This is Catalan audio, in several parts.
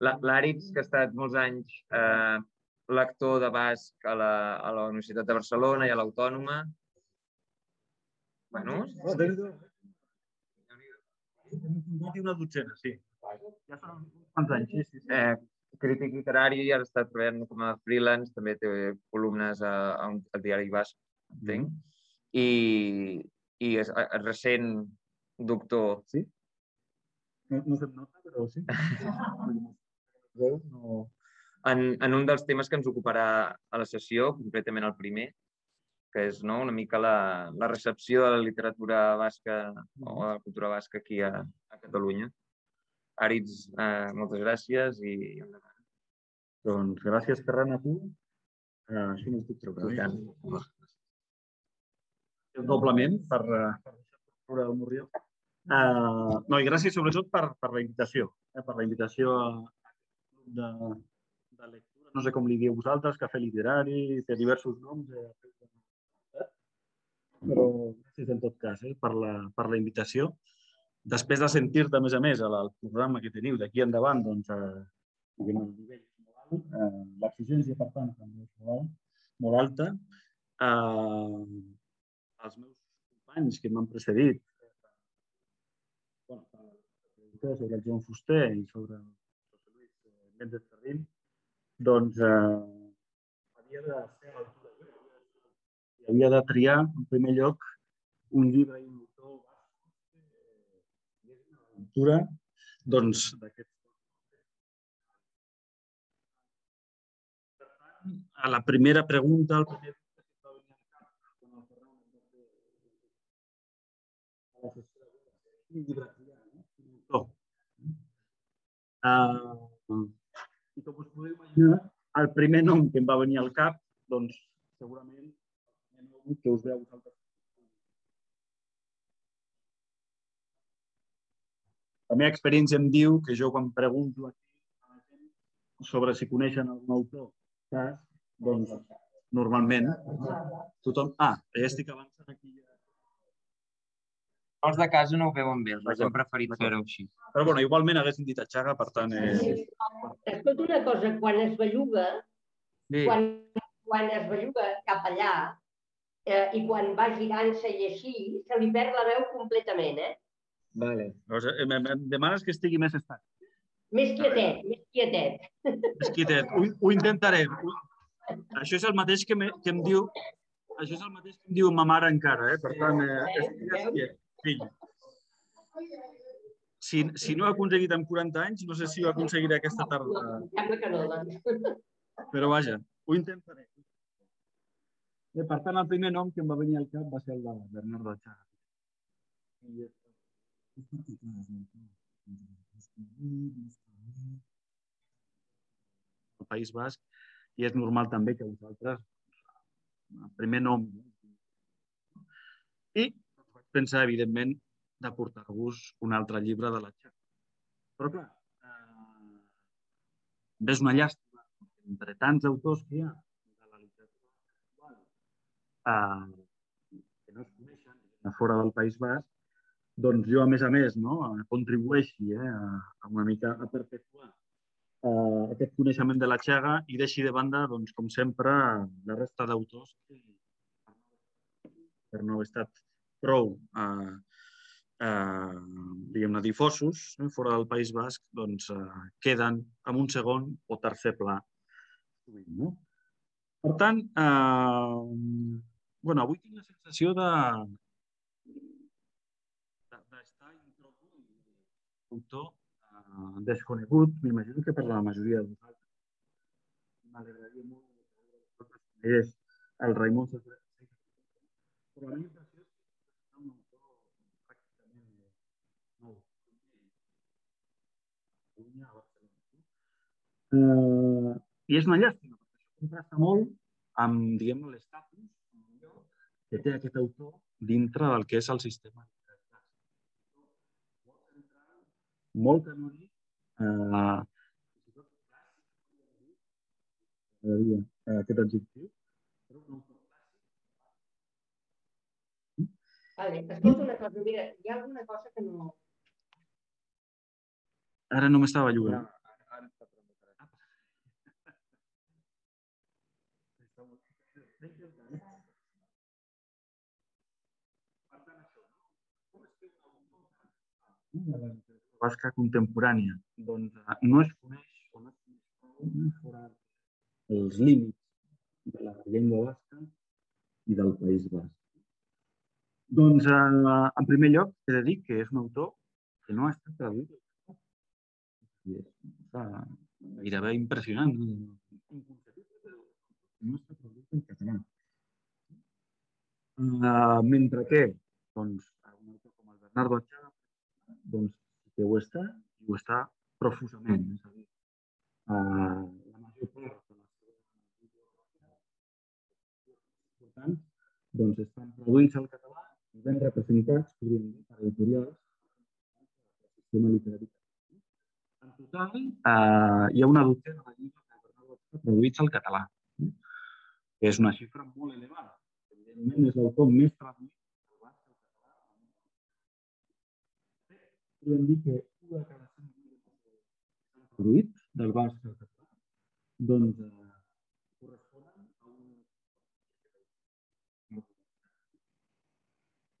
La- L'Àrits, que ha estat molts anys eh, lector de basc a la, a la Universitat de Barcelona i a l'Autònoma. Bueno, Oh. Hem fundat una dotzena, sí. Ja són uns quants anys, sí, sí. sí. eh, crític literari i ara està treballant com a freelance, també té columnes a, a un al diari basc, entenc. I, i és, és recent doctor. No, no fem nota, però sí. Veus? No... En, en un dels temes que ens ocuparà a la sessió, concretament el primer, que és no, una mica la, la recepció de la literatura basca o de la cultura basca aquí a, a Catalunya. Àrids, eh, moltes gràcies i. Doncs gràcies, Ferran, a tu. Uh, així no treure. I tant. Doblement per, eh, per deixar veure el Murrió. Uh, no, i gràcies sobretot per, per la invitació. Eh, per la invitació a de, de lectura, no sé com li dieu vosaltres, cafè literari, té diversos noms. Eh, però gràcies en tot cas eh, per, la, per la invitació. Després de sentir-te, a més a més, el programa que teniu d'aquí endavant, doncs, eh, diguem, el nivell molt alt, eh, l'exigència, per tant, també és molt, molt alta. Eh, els meus companys que m'han precedit, bueno, sobre el Joan Fuster i sobre el Luis eh, Méndez Ferrín, doncs eh, havia de ser a l'altura de i havia de triar, en primer lloc, un llibre i un autor eh, a l'altura doncs, d'aquests a la primera pregunta, primer al fer de quin llibre triar, no? Uh, com us podeu imaginar, el primer nom que em va venir al cap, doncs, segurament, el nom que us ve a vosaltres. La meva experiència em diu que jo quan pregunto a la gent sobre si coneixen algun autor, doncs normalment tothom... Ah, ja estic avançant aquí. Els de casa no ho veuen bé, els hem preferit fer-ho així. Però bueno, igualment haguessin dit a Xaga, per tant... Eh... Escolta una cosa, quan es belluga, Sí, quan, quan es belluga cap allà eh, i quan va girant-se i així, se li perd la veu completament, eh? vale. Llavors, eh, em, em demanes que estigui més estat. Més quietet, més quietet. És quietet. Ho, ho intentaré. Ho... Això és el mateix que, me, que em diu això és el mateix que em diu ma mare encara, eh? Per tant, eh, estigues quiet, fill. Si, si no ho he aconseguit amb 40 anys, no sé si ho aconseguiré aquesta tarda. Doncs. Però vaja, ho intentaré. Bé, per tant, el primer nom que em va venir al cap va ser el de Bernardo Chaga. I al País Basc i és normal també que vosaltres el primer nom i pensar evidentment de portar-vos un altre llibre de la Xaca. Però clar, eh, és una llàstima entre tants autors que hi ha de la literatura eh, que no es coneixen a fora del País Basc, doncs jo, a més a més, no, contribueixi eh, a una mica a perpetuar eh, aquest coneixement de la xaga i deixi de banda, doncs, com sempre, la resta d'autors que per no haver estat prou eh, eh, diguem-ne, difosos eh, fora del País Basc, doncs eh, queden en un segon o tercer pla. No? Per tant, eh, bueno, avui tinc la sensació de, de- d'estar introduint un autor eh, desconegut, m'imagino que per la majoria de vosaltres. M'alegraria molt que és el Raimon. Però la meva impressió és que és un autor pràcticament nou. Catalunya, a Barcelona. Eh, I és una llàstima, perquè això contrasta molt amb, diguem l'estatus que té aquest autor dintre del que és el sistema. Molt canònic, eh, m'agradaria, eh, aquest adjectiu. Vale, escolta una cosa, mira, hi ha alguna cosa que no... Ara no m'estava llogant. Basca contemporània doncs, eh, no es coneix o no es coneix els límits de la llengua basca i del País Basc. Doncs, eh, en primer lloc, he de dir que és un autor que no ha estat traduït. I és eh, gairebé impressionant. No està traduït en català. Uh, mentre que, doncs, un autor com el Bernardo Achada, doncs, que ho està, i ho està profusament. És a dir, uh, la major part de les per tant, doncs estan traduïts al català i ben representats, podríem dir, per editorials del sistema literari. En total, eh, hi ha una dotzena de llibres de Bernardo Achada traduïts al català, que és una xifra molt elevada evidentment és l'autor més traduït del basc al català. Podem dir que un de cada cinc llibres del basc al català doncs, eh, corresponen a un... És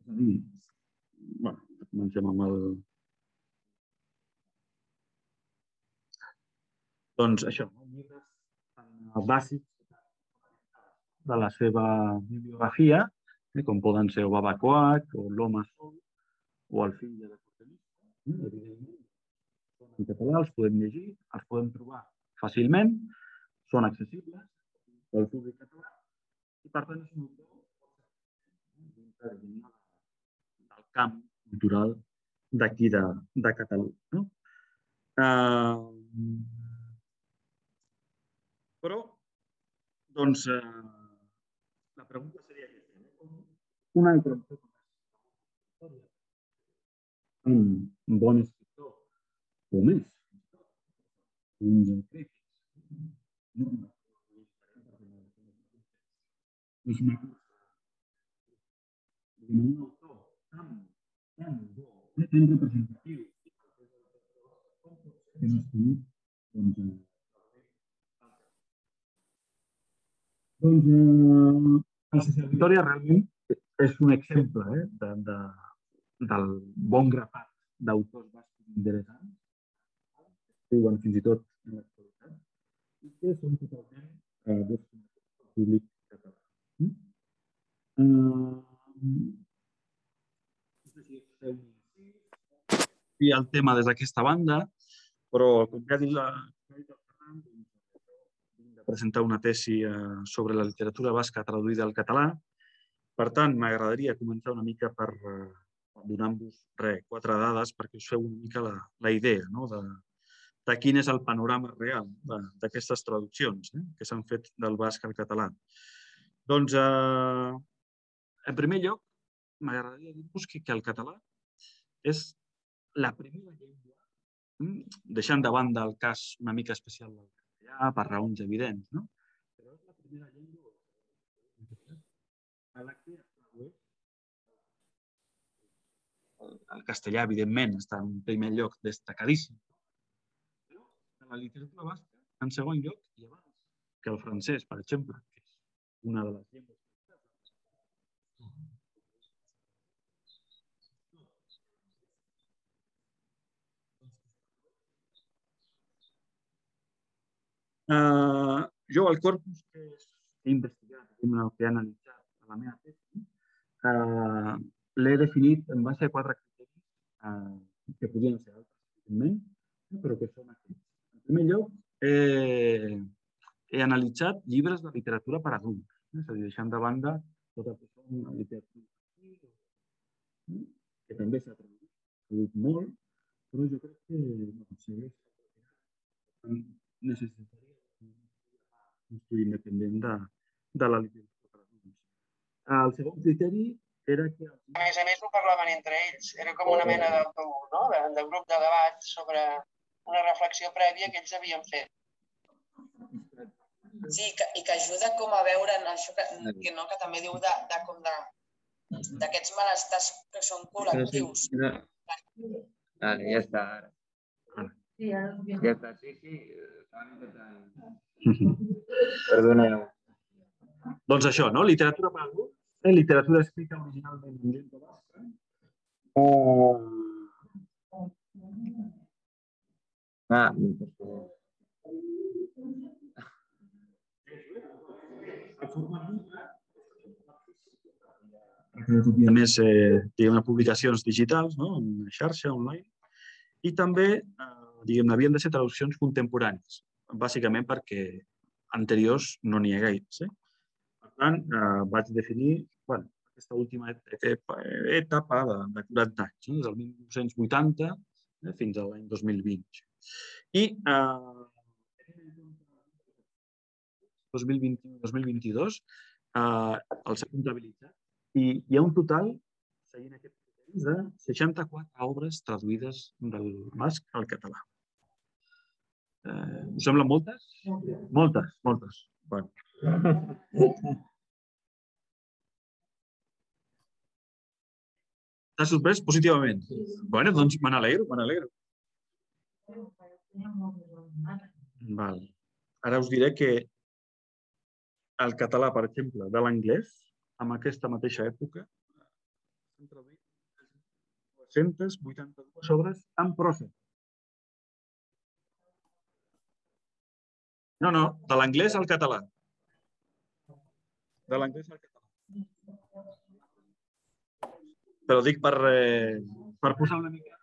a dir, bueno, comencem amb el... Doncs això, llibres tan bàsics de la seva bibliografia, eh, com poden ser o Babacoac, o l'Home Sol, o El fill de la evidentment, són en català, els podem llegir, els podem trobar fàcilment, són accessibles pel públic català i, per tant, és un autor del camp cultural d'aquí de, de Catalunya. No? Uh, però, doncs, uh, la pregunta seria aquesta. No? Un altre autor un bon escriptor o més, uns crítics, és una un autor tan, tan bo, tan representatiu, que no estigui, doncs, doncs eh, el Social Victòria realment és un exemple eh, de, de, del bon grapat d'autors bascos interessants escriuen fins i tot en l'actualitat i que són totalment eh, desconeguts pel públic català. Mm? I el tema des d'aquesta banda, però com ja dit la, presentar una tesi eh, sobre la literatura basca traduïda al català. Per tant, m'agradaria començar una mica per eh, donant-vos quatre dades perquè us feu una mica la, la idea no? de, de quin és el panorama real d'aquestes traduccions eh, que s'han fet del basc al català. Doncs, eh, en primer lloc, m'agradaria dir-vos que, que el català és la primera llengua, hm, deixant de banda el cas una mica especial del castellà per raons evidents, no? Però és la primera llengua a la que es tradueix el castellà, evidentment, està en primer lloc destacadíssim. Però la literatura basca, en segon lloc, i abans que el francès, per exemple, que és una de les llengües Uh, jo, el corpus que he investigat, que he analitzat a la meva tesi, uh, l'he definit en base a quatre criteris uh, que podien ser altres, evidentment, però que són aquests. En primer lloc, eh, he analitzat llibres de literatura per adults, és a dir, deixant de banda tot el que són literatura que també s'ha traduït molt, però jo crec que no, necessitaria un estudi independent de, de la literatura per adults. El segon criteri era que... A més a més, ho parlaven entre ells. Era com una mena de, no? de, de grup de debat sobre una reflexió prèvia que ells havien fet. Sí, que, i que ajuda com a veure en això que, que, no, que també diu de, de com de d'aquests malestars que són col·lectius. Ah, ja està. Ja està, sí, sí. Perdoneu. Doncs això, no? Literatura per adults, eh? literatura escrita originalment en llengua basca. Uh... Ah, a més, eh, diguem publicacions digitals, no? en xarxa, online, i també, eh, diguem havien de ser traduccions contemporànies, bàsicament perquè anteriors no n'hi ha gaires. Eh? Tant, eh, vaig definir bueno, aquesta última etapa, etapa de, de 40 anys, no? des del 1980 eh, fins a l'any 2020. I eh, 2021-2022 eh, els he comptabilitzat i hi ha un total, seguint aquest criteris, de 64 obres traduïdes del basc al català. Eh, us semblen moltes? Moltes, moltes. Bueno. T'has sorprès positivament? Bueno, doncs me n'alegro, me n'alegro. Val. Ara us diré que el català, per exemple, de l'anglès, en aquesta mateixa època, s'han traduït 282 obres en prosa. No, no, de l'anglès al català. De l'anglès al català. Però dic per, eh, per posar una mica.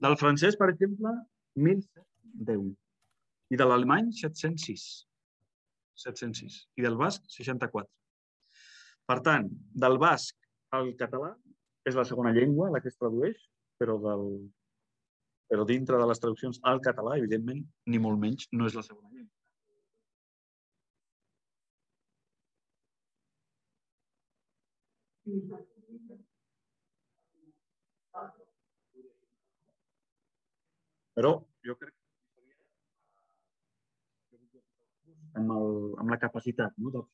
Del francès, per exemple, 1.110. I de l'alemany, 706. 706. I del basc, 64. Per tant, del basc al català és la segona llengua la que es tradueix, però, del, però dintre de les traduccions al català, evidentment, ni molt menys, no és la segona llengua. Però jo crec amb, el, amb la capacitat no,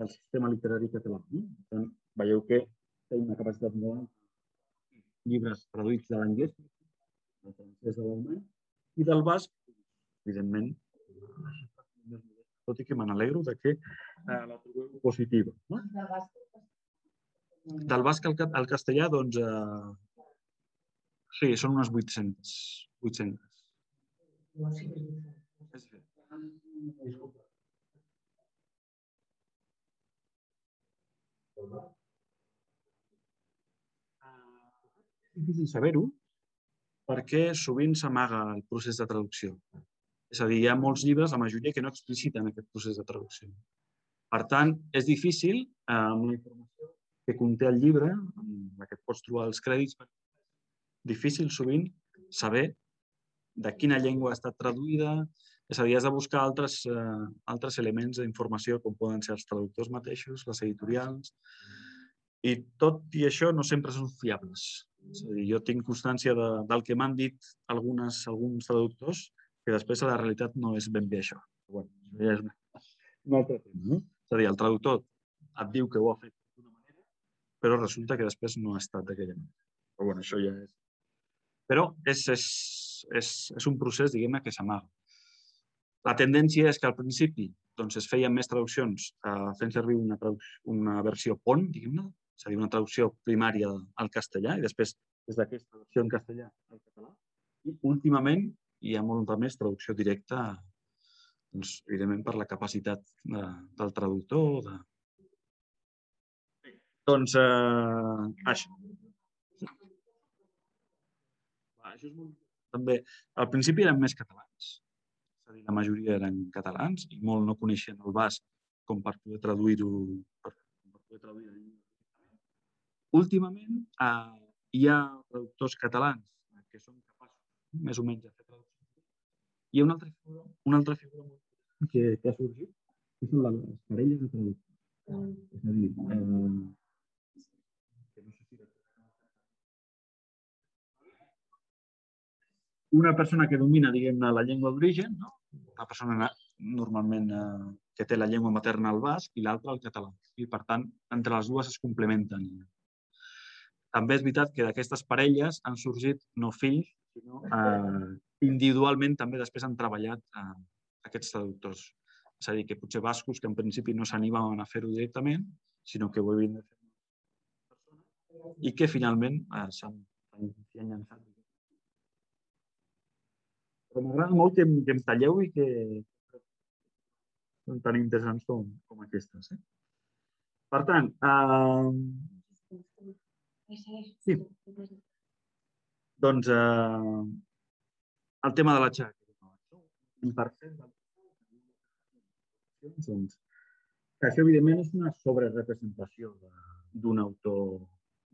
del sistema literari català. No? Per tant, veieu que té una capacitat molt llibres traduïts de l'anglès, del francès de l'alemany, i del basc, evidentment, tot i que me n'alegro de que eh, la trobeu positiva. No? Del basc al, al castellà, doncs, eh, sí, són unes 800. 800. Disculpa. És difícil saber-ho perquè sovint s'amaga el procés de traducció. És a dir, hi ha molts llibres, la majoria, que no expliciten aquest procés de traducció. Per tant, és difícil, eh, amb la informació que conté el llibre, amb la que et pots trobar els crèdits, difícil sovint saber de quina llengua ha estat traduïda, és a dir, has de buscar altres, eh, altres elements d'informació, com poden ser els traductors mateixos, les editorials, i tot i això no sempre són fiables. És a dir, jo tinc constància de, del que m'han dit algunes, alguns traductors, que després a la realitat no és ben bé això. Bueno, ja és un altre tema. És a dir, el traductor et diu que ho ha fet d'una manera, però resulta que després no ha estat d'aquella manera. Però bueno, això ja és... Però és, és, és, és un procés, diguem-ne, que s'amaga. La tendència és que al principi doncs, es feien més traduccions eh, fent servir una, una versió PON, diguem-ne, és a dir, una traducció primària al castellà i després des d'aquesta versió en castellà al català. I últimament hi ha molta més traducció directa, doncs, evidentment per la capacitat de, del traductor. De... Doncs eh, això. Això és molt... També, al principi eren més catalans, és a dir, la majoria eren catalans i molt no coneixien el basc com per poder traduir-ho per, per poder traduir Últimament eh, hi ha traductors catalans que són capaços més o menys de fer traduccions. Hi ha una altra figura, una altra figura que, que ha sorgit, que són les parelles de traductors. Mm. És a dir, eh, que no sé si una persona que domina, diguem-ne, la llengua d'origen, no? una persona normalment eh, que té la llengua materna al basc i l'altra al català. I, per tant, entre les dues es complementen també és veritat que d'aquestes parelles han sorgit no fills, sinó eh, individualment també després han treballat eh, aquests traductors. és a dir, que potser bascos que en principi no s'animaven a fer-ho directament, sinó que ho havien de fer i que finalment eh, s'han llançat. Però m'agrada molt que, que em talleu i que són tan interessants com, com aquestes. Eh? Per tant, eh, sí. doncs eh, el tema de la xarxa. 20% del doncs, això, evidentment, és una sobrerepresentació d'un autor,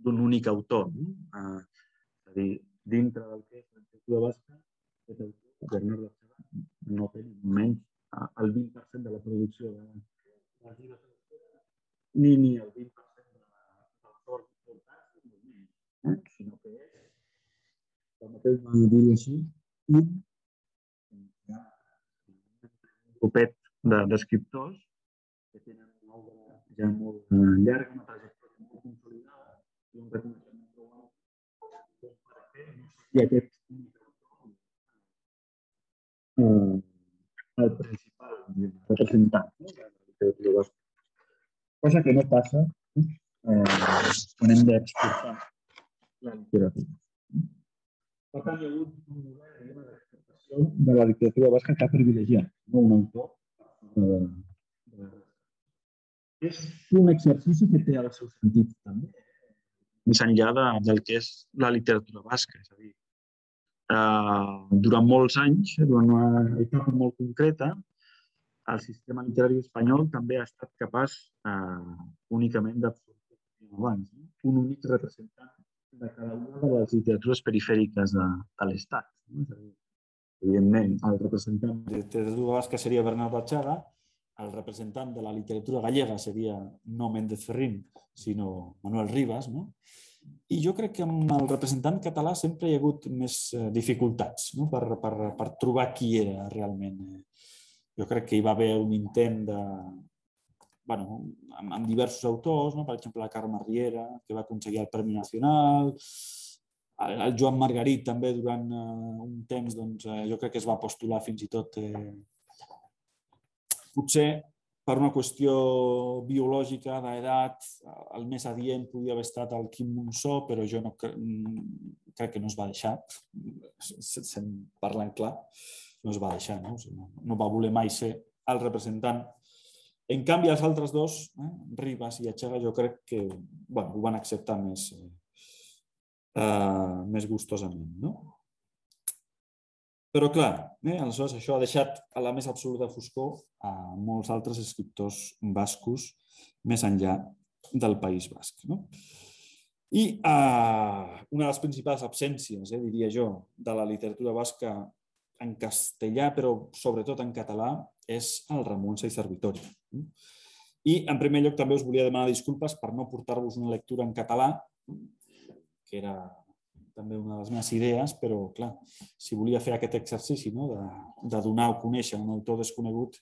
d'un únic autor. No? Eh, és a dir, dintre del que és l'arquitectura basca, aquest autor, Bernard Lachada, no té menys el 20% de la producció de, de llibres ni, ni el 20% de la, de la eh? sinó que és, com mateix va dir així, un, grupet d'escriptors que tenen una obra ja molt eh, llarga, una trajectòria molt consolidada i un reconeixement fer i aquest eh, el principal representant de la literatura Cosa que no passa eh, quan hem d'exportar la literatura. Per tant, hi ha hagut un model de la literatura basca que ha privilegiat no? Un autor és un exercici que té el seu sentit també, més enllà de, del que és la literatura basca. És a dir, eh, durant molts anys, durant una etapa molt concreta, el sistema literari espanyol també ha estat capaç eh, únicament d'absorbir abans, no? un únic representant de cada una de les literatures perifèriques de, de l'Estat. No? Evidentment, el representant de literatura basca seria Bernat Batxaga, el representant de la literatura gallega seria no Méndez Ferrín, sinó Manuel Rivas, no? I jo crec que amb el representant català sempre hi ha hagut més eh, dificultats no? per, per, per trobar qui era realment. Jo crec que hi va haver un intent de, bueno, amb, amb diversos autors, no? per exemple la Carme Riera, que va aconseguir el Premi Nacional, el, el Joan Margarit també durant uh, un temps doncs, uh, jo crec que es va postular fins i tot eh, Potser per una qüestió biològica, d'edat, el més adient podia haver estat el Quim Monsó, però jo no cre crec que no es va deixar, sent parlant clar, no es va deixar, no? No, va voler mai ser el representant. En canvi, els altres dos, eh, Ribas i Atxega, jo crec que bueno, ho van acceptar més, eh, més gustosament. No? Però clar, eh, aleshores això ha deixat a la més absoluta foscor a molts altres escriptors bascos més enllà del País Basc. No? I eh, una de les principals absències, eh, diria jo, de la literatura basca en castellà, però sobretot en català, és el Ramon i Servitori. I, en primer lloc, també us volia demanar disculpes per no portar-vos una lectura en català, que era també una de les meves idees, però clar, si volia fer aquest exercici no? de, de donar o conèixer un autor desconegut,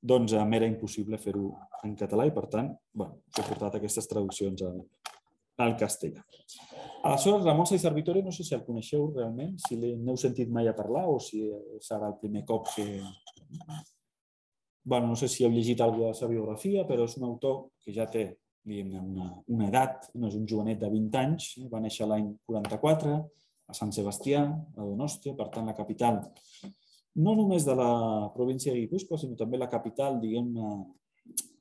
doncs m'era impossible fer-ho en català i per tant, bueno, he portat aquestes traduccions al, al castellà. Aleshores, Ramon Saiz Servitori, no sé si el coneixeu realment, si n'heu sentit mai a parlar o si serà el primer cop que... Bueno, no sé si heu llegit alguna de la seva biografia, però és un autor que ja té una, una edat, no és un jovenet de 20 anys, va néixer l'any 44 a Sant Sebastià, a Donòstia, per tant la capital no només de la província de Guipúscoa, sinó també la capital, diguem-ne,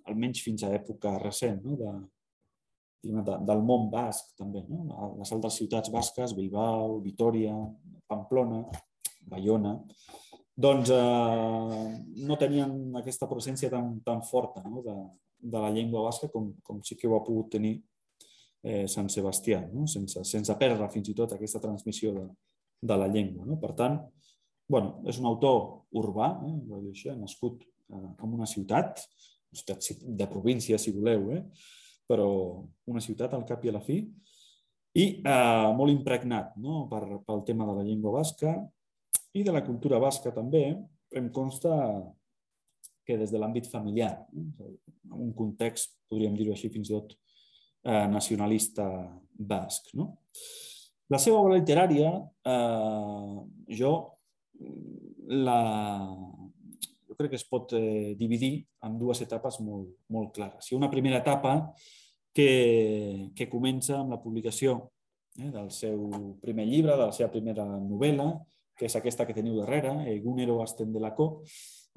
almenys fins a època recent, no? de, de, del món basc també. No? Les altres ciutats basques, Bilbao, Vitoria, Pamplona, Bayona, doncs eh, no tenien aquesta presència tan, tan forta no? de, de la llengua basca com, com sí que ho ha pogut tenir eh, Sant Sebastià, no? sense, sense perdre fins i tot aquesta transmissió de, de la llengua. No? Per tant, bueno, és un autor urbà, eh? això, nascut eh, en una ciutat, ciutat de província, si voleu, eh? però una ciutat al cap i a la fi, i eh, molt impregnat no? per, pel tema de la llengua basca i de la cultura basca també. Em consta que des de l'àmbit familiar, en un context, podríem dir-ho així, fins i tot eh, nacionalista basc. No? La seva obra literària, eh, jo la, jo crec que es pot eh, dividir en dues etapes molt, molt clares. Hi ha una primera etapa que, que comença amb la publicació eh, del seu primer llibre, de la seva primera novel·la, que és aquesta que teniu darrere, Egunero Asten de la Co.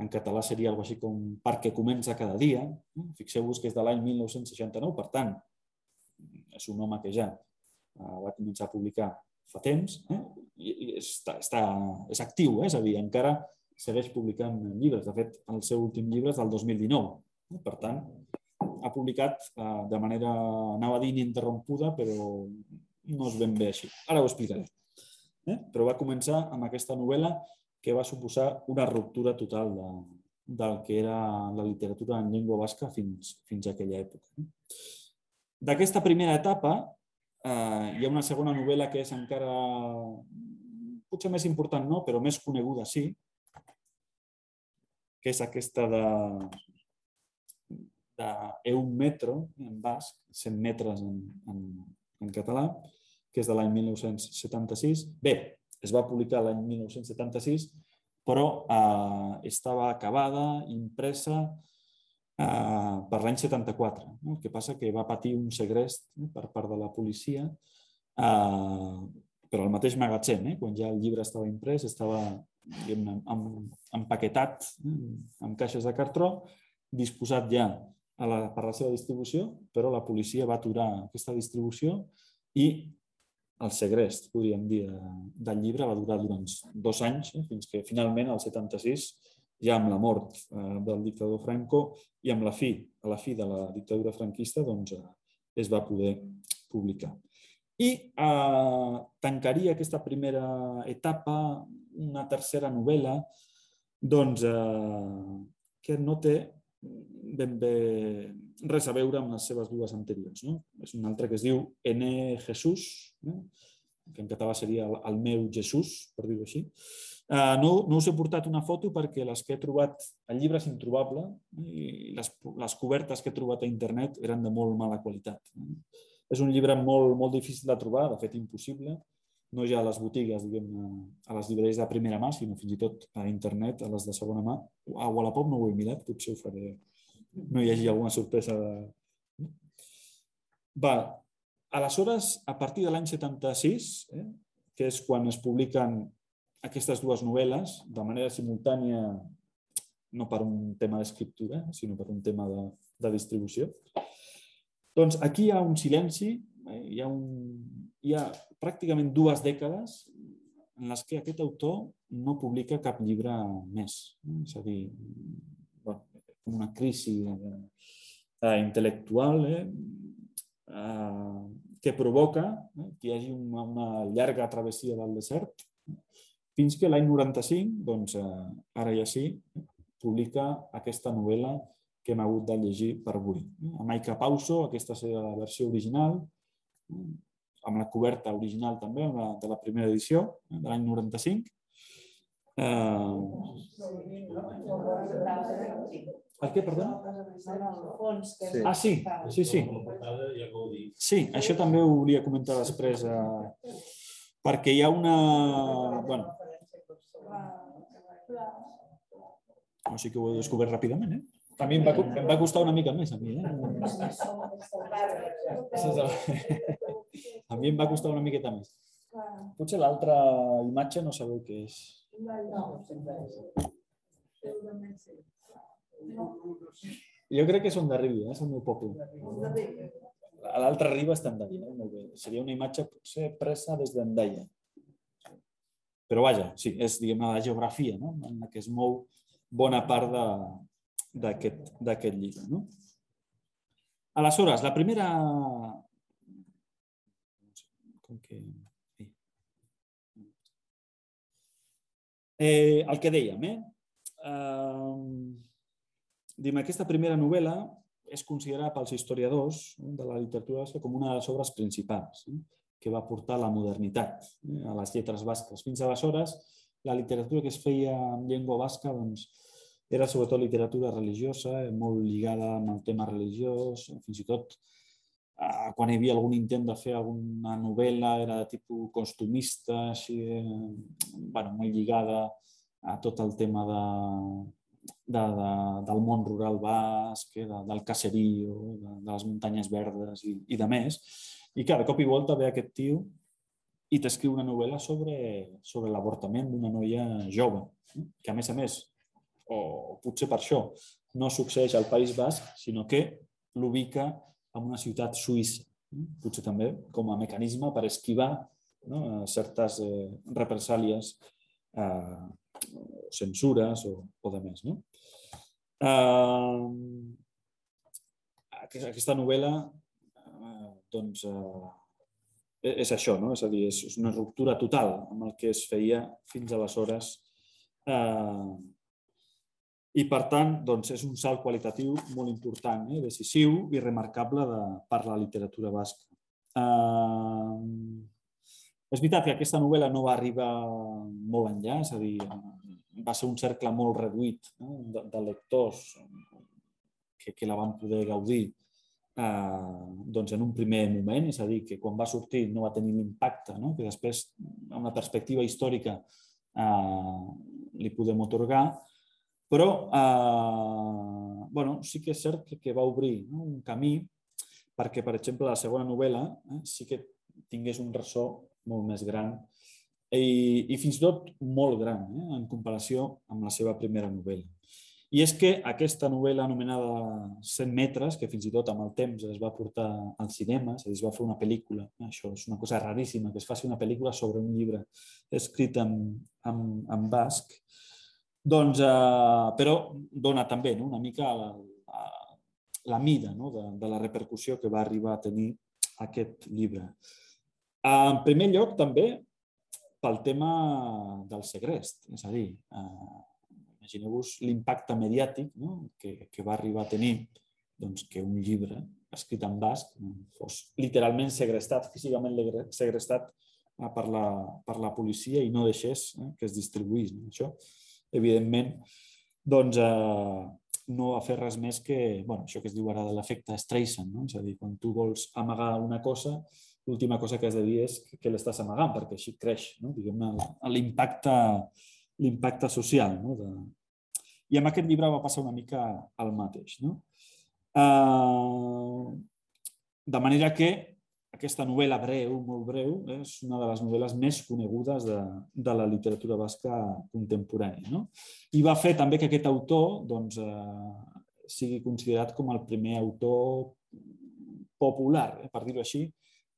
En català seria alguna així com Perquè comença cada dia. Fixeu-vos que és de l'any 1969, per tant, és un home que ja eh, va començar a publicar fa temps eh? i, i està, està, és actiu, eh? és a dir, encara segueix publicant llibres. De fet, el seu últim llibre és del 2019. Eh? Per tant, ha publicat eh, de manera, anava a dir ininterrompuda, però no és ben bé així. Ara ho explicaré. Eh? Però va començar amb aquesta novel·la que va suposar una ruptura total de, del que era la literatura en llengua basca fins, fins a aquella època. D'aquesta primera etapa eh, hi ha una segona novel·la que és encara potser més important no, però més coneguda sí, que és aquesta de, de un metro en basc, 100 metres en, en, en català, que és de l'any 1976. Bé, es va publicar l'any 1976, però eh, estava acabada, impresa eh, per l'any 74. No? El que passa que va patir un segrest eh, per part de la policia, eh, però al mateix magatzem, eh? quan ja el llibre estava imprès, estava empaquetat eh? amb caixes de cartró, disposat ja a la, per la seva distribució, però la policia va aturar aquesta distribució i el segrest, podríem dir, del llibre va durar durant dos anys, eh, fins que finalment, al 76, ja amb la mort eh, del dictador Franco i amb la fi, a la fi de la dictadura franquista, doncs, eh, es va poder publicar. I eh, tancaria aquesta primera etapa una tercera novel·la doncs, eh, que no té ben bé res a veure amb les seves dues anteriors. No? És una altra que es diu N. Jesús, no? que en català seria el meu Jesús, per dir-ho així. Uh, no, no us he portat una foto perquè les que he trobat, el llibre és introbable i les, les cobertes que he trobat a internet eren de molt mala qualitat. És un llibre molt, molt difícil de trobar, de fet impossible, no ja a les botigues, diguem a les llibreries de primera mà, sinó fins i tot a internet, a les de segona mà. A Wallapop no ho he mirat, potser ho faré. No hi hagi alguna sorpresa. De... Va, aleshores, a partir de l'any 76, eh, que és quan es publiquen aquestes dues novel·les de manera simultània, no per un tema d'escriptura, sinó per un tema de, de distribució, doncs aquí hi ha un silenci, eh, hi ha un, hi ha pràcticament dues dècades en les que aquest autor no publica cap llibre més. És a dir, bueno, una crisi eh, intel·lectual eh, eh, que provoca eh, que hi hagi una, una llarga travessia del desert fins que l'any 95, doncs, eh, ara ja sí, publica aquesta novel·la que hem hagut de llegir per avui. A Maica Pauso, aquesta serà la versió original, amb la coberta original també, la, de la primera edició, eh, de l'any 95. Eh... El què, perdó? Sí. Ah, sí, sí, sí. Sí, això també ho volia comentar després, eh, perquè hi ha una... Bueno, o sigui que ho he descobert ràpidament, eh? A mi em va, em va costar una mica més, a mi. Eh? A mi em va costar una miqueta més. Potser l'altra imatge no sabeu què és. Jo crec que són de Ribi, eh? és meu poble. A l'altra riba està Endaia. Eh? Molt bé. Seria una imatge potser presa des d'Endaia. Però vaja, sí, és diguem la geografia no? en la que es mou bona part d'aquest llibre. No? Aleshores, la primera com que... Eh, el que dèiem, eh? eh diguem, aquesta primera novel·la és considerada pels historiadors de la literatura basca com una de les obres principals eh? que va portar la modernitat eh? a les lletres basques. Fins aleshores, la literatura que es feia en llengua basca doncs, era sobretot literatura religiosa, eh? molt lligada amb el tema religiós, fins i tot eh, quan hi havia algun intent de fer alguna novel·la era de tipus costumista, així, eh, bueno, molt lligada a tot el tema de de, de, del món rural basc, eh, de, del caserío, de, de les muntanyes verdes i, i de més. I clar, de cop i volta ve aquest tio i t'escriu una novel·la sobre, sobre l'avortament d'una noia jove, que a més a més, o potser per això, no succeeix al País Basc, sinó que l'ubica en una ciutat suïssa, potser també com a mecanisme per esquivar no, certes eh, represàlies, eh, censures o, o de més. No? Eh, aquesta novel·la eh, doncs, eh, és això, no? és a dir, és una ruptura total amb el que es feia fins aleshores eh, i, per tant, doncs, és un salt qualitatiu molt important, eh, decisiu i remarcable de, per la literatura basca. Eh, és veritat que aquesta novel·la no va arribar molt enllà, és a dir, va ser un cercle molt reduït no? de, de lectors que, que la van poder gaudir eh, doncs en un primer moment, és a dir, que quan va sortir no va tenir l'impacte no? que després, amb una perspectiva històrica, eh, li podem otorgar, però eh, bueno, sí que és cert que, que va obrir no? un camí perquè, per exemple, la segona novel·la eh, sí que tingués un ressò molt més gran i, i fins i tot molt gran eh, en comparació amb la seva primera novel·la. I és que aquesta novel·la anomenada 100 metres, que fins i tot amb el temps es va portar al cinema, és a dir, es va fer una pel·lícula, eh, això és una cosa raríssima, que es faci una pel·lícula sobre un llibre escrit en, en, en basc, doncs, eh, però dona també no, una mica la, la, la mida no, de, de la repercussió que va arribar a tenir aquest llibre. En primer lloc, també, pel tema del segrest. És a dir, eh, imagineu-vos l'impacte mediàtic no? que, que va arribar a tenir doncs, que un llibre escrit en basc fos literalment segrestat, físicament segrestat eh, per la, per la policia i no deixés eh, que es distribuís. No? Això, evidentment, doncs, eh, no va fer res més que bueno, això que es diu ara de l'efecte Streisand. No? És a dir, quan tu vols amagar una cosa, l'última cosa que has de dir és que l'estàs amagant, perquè així creix no? l'impacte l'impacte social. No? De... I amb aquest llibre va passar una mica el mateix. No? Uh, de manera que aquesta novel·la breu, molt breu, és una de les novel·les més conegudes de, de la literatura basca contemporània. No? I va fer també que aquest autor doncs, eh, sigui considerat com el primer autor popular, eh, per dir-ho així,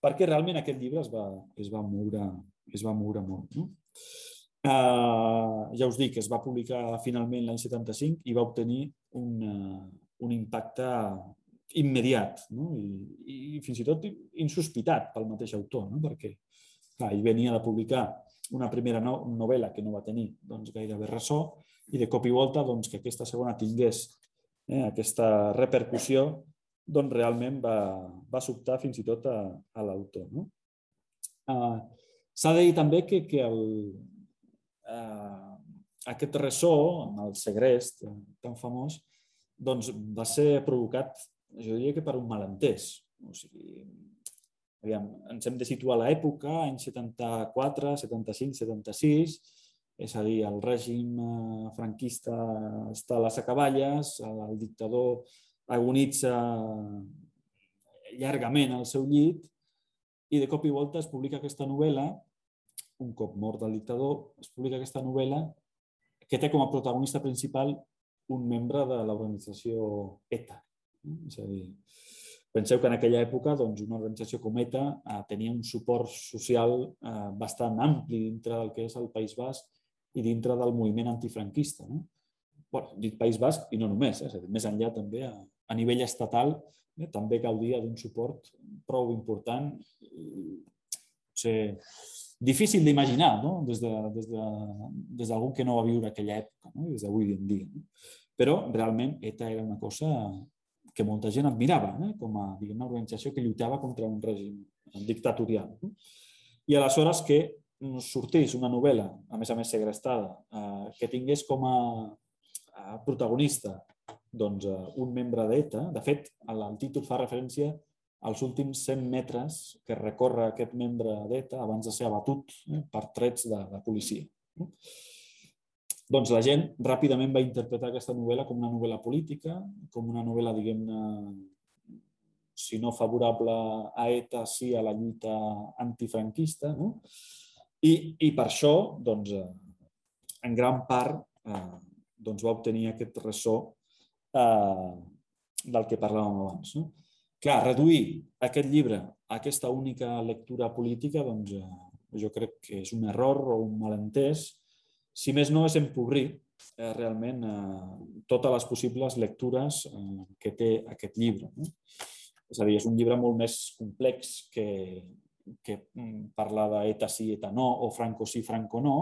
perquè realment aquest llibre es va, es va, moure, es va moure molt. No? Uh, ja us dic, es va publicar finalment l'any 75 i va obtenir un, uh, un impacte immediat no? I, i fins i tot insospitat pel mateix autor, no? perquè clar, ell venia de publicar una primera no novel·la que no va tenir doncs, gairebé ressò i de cop i volta doncs, que aquesta segona tingués eh, aquesta repercussió doncs realment va, va sobtar fins i tot a, a l'autor. No? Uh, S'ha de dir també que, que el, uh, aquest ressò, el segrest tan famós, doncs va ser provocat, jo diria que per un malentès. O sigui, aviam, ens hem de situar a l'època, anys 74, 75, 76, és a dir, el règim franquista està a les acaballes, el dictador agonitza llargament al seu llit i de cop i volta es publica aquesta novel·la, un cop mort el dictador, es publica aquesta novel·la que té com a protagonista principal un membre de l'organització ETA. És a dir, penseu que en aquella època doncs, una organització com ETA eh, tenia un suport social eh, bastant ampli dintre del que és el País Basc i dintre del moviment antifranquista. No? Bueno, dic País Basc i no només, eh? més enllà també a, a nivell estatal eh, també gaudia d'un suport prou important i ser difícil d'imaginar no? des d'algú de, des de, des que no va viure aquella època, no? des d'avui en dia. No? Però realment ETA era una cosa que molta gent admirava eh? com a una organització que lluitava contra un règim dictatorial. No? I aleshores que sortís una novel·la, a més a més segrestada, eh, que tingués com a, a protagonista doncs, eh, un membre d'ETA. De fet, el títol fa referència als últims 100 metres que recorre aquest membre d'ETA abans de ser abatut eh, per trets de, de policia. doncs la gent ràpidament va interpretar aquesta novel·la com una novel·la política, com una novel·la, diguem-ne, si no favorable a ETA, sí a la lluita antifranquista, no? I, i per això, doncs, eh, en gran part, eh, doncs va obtenir aquest ressò eh, del que parlàvem abans. No? Clar, reduir aquest llibre a aquesta única lectura política, doncs, eh, jo crec que és un error o un malentès, si més no és empobrir eh, realment eh, totes les possibles lectures eh, que té aquest llibre. No? És a dir, és un llibre molt més complex que, que mm, parlar d'ETA sí, ETA no, o Franco sí, Franco no.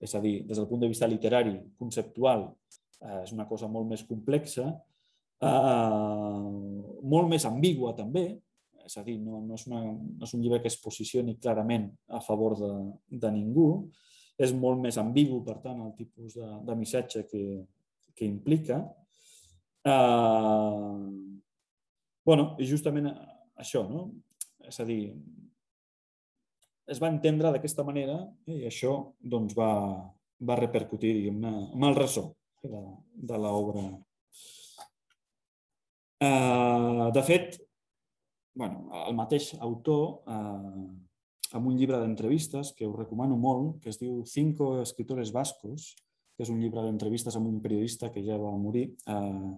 És a dir, des del punt de vista literari, conceptual, és una cosa molt més complexa, eh, molt més ambigua també, és a dir, no, no, és una, no és un llibre que es posicioni clarament a favor de, de ningú, és molt més ambigu, per tant, el tipus de, de missatge que, que implica. Uh, bueno, i justament això, no? És a dir, es va entendre d'aquesta manera eh, i això doncs, va, va repercutir diguem-ne amb el ressò de, de l'obra. Uh, de fet, bueno, el mateix autor uh, amb un llibre d'entrevistes que us recomano molt, que es diu Cinco escritores vascos, que és un llibre d'entrevistes amb un periodista que ja va morir, eh,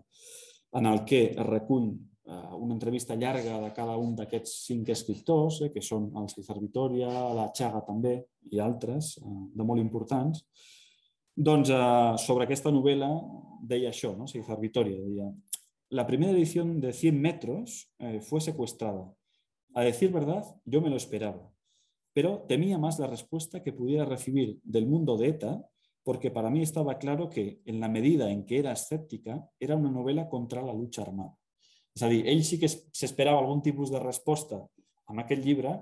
en el que recull eh, una entrevista llarga de cada un d'aquests cinc escriptors, eh, que són el César Vitoria, la Chaga també i altres, eh, de molt importants, doncs eh, sobre aquesta novel·la deia això, no? César Vitoria, deia la primera edición de 100 metros eh, fue secuestrada. A decir verdad, yo me lo esperaba pero temía más la respuesta que pudiera recibir del mundo de ETA, porque para mí estaba claro que, en la medida en que era escèptica, era una novel·la contra la lucha armada. És a dir, ell sí que s'esperava algun tipus de resposta amb aquest llibre,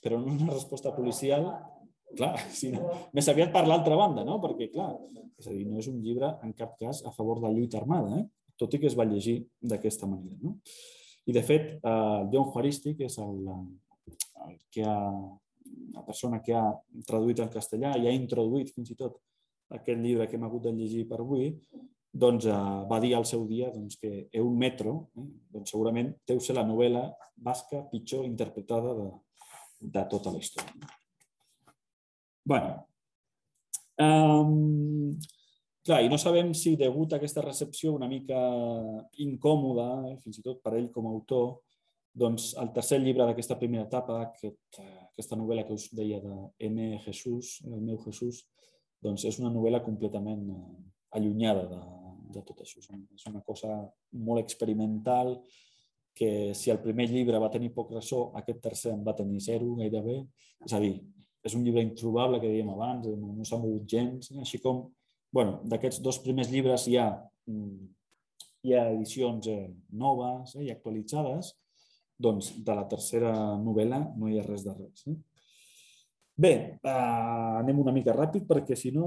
però no una resposta policial, clar, sinó més aviat per l'altra banda, no? perquè, clar, és a dir, no és un llibre en cap cas a favor de la lluita armada, eh? tot i que es va llegir d'aquesta manera. No? I, de fet, eh, John Juaristi, que és el, el que ha una persona que ha traduït al castellà i ha introduït fins i tot aquest llibre que hem hagut de llegir per avui, doncs eh, va dir al seu dia doncs, que un metro eh, doncs, segurament deu ser la novel·la basca pitjor interpretada de, de tota la història. Bueno, um, clar, i no sabem si degut a aquesta recepció una mica incòmoda, eh, fins i tot per ell com a autor, doncs el tercer llibre d'aquesta primera etapa, aquest, aquesta novel·la que us deia de M. Jesús, el meu Jesús, doncs és una novel·la completament eh, allunyada de, de tot això. És una cosa molt experimental, que si el primer llibre va tenir poc ressò, aquest tercer en va tenir zero gairebé. És a dir, és un llibre introbable que dèiem abans, eh, no, s'ha mogut gens, així com bueno, d'aquests dos primers llibres hi ha, mm, hi ha edicions eh, noves eh, i actualitzades, doncs de la tercera novel·la no hi ha res de res. Eh? Bé, uh, anem una mica ràpid perquè si no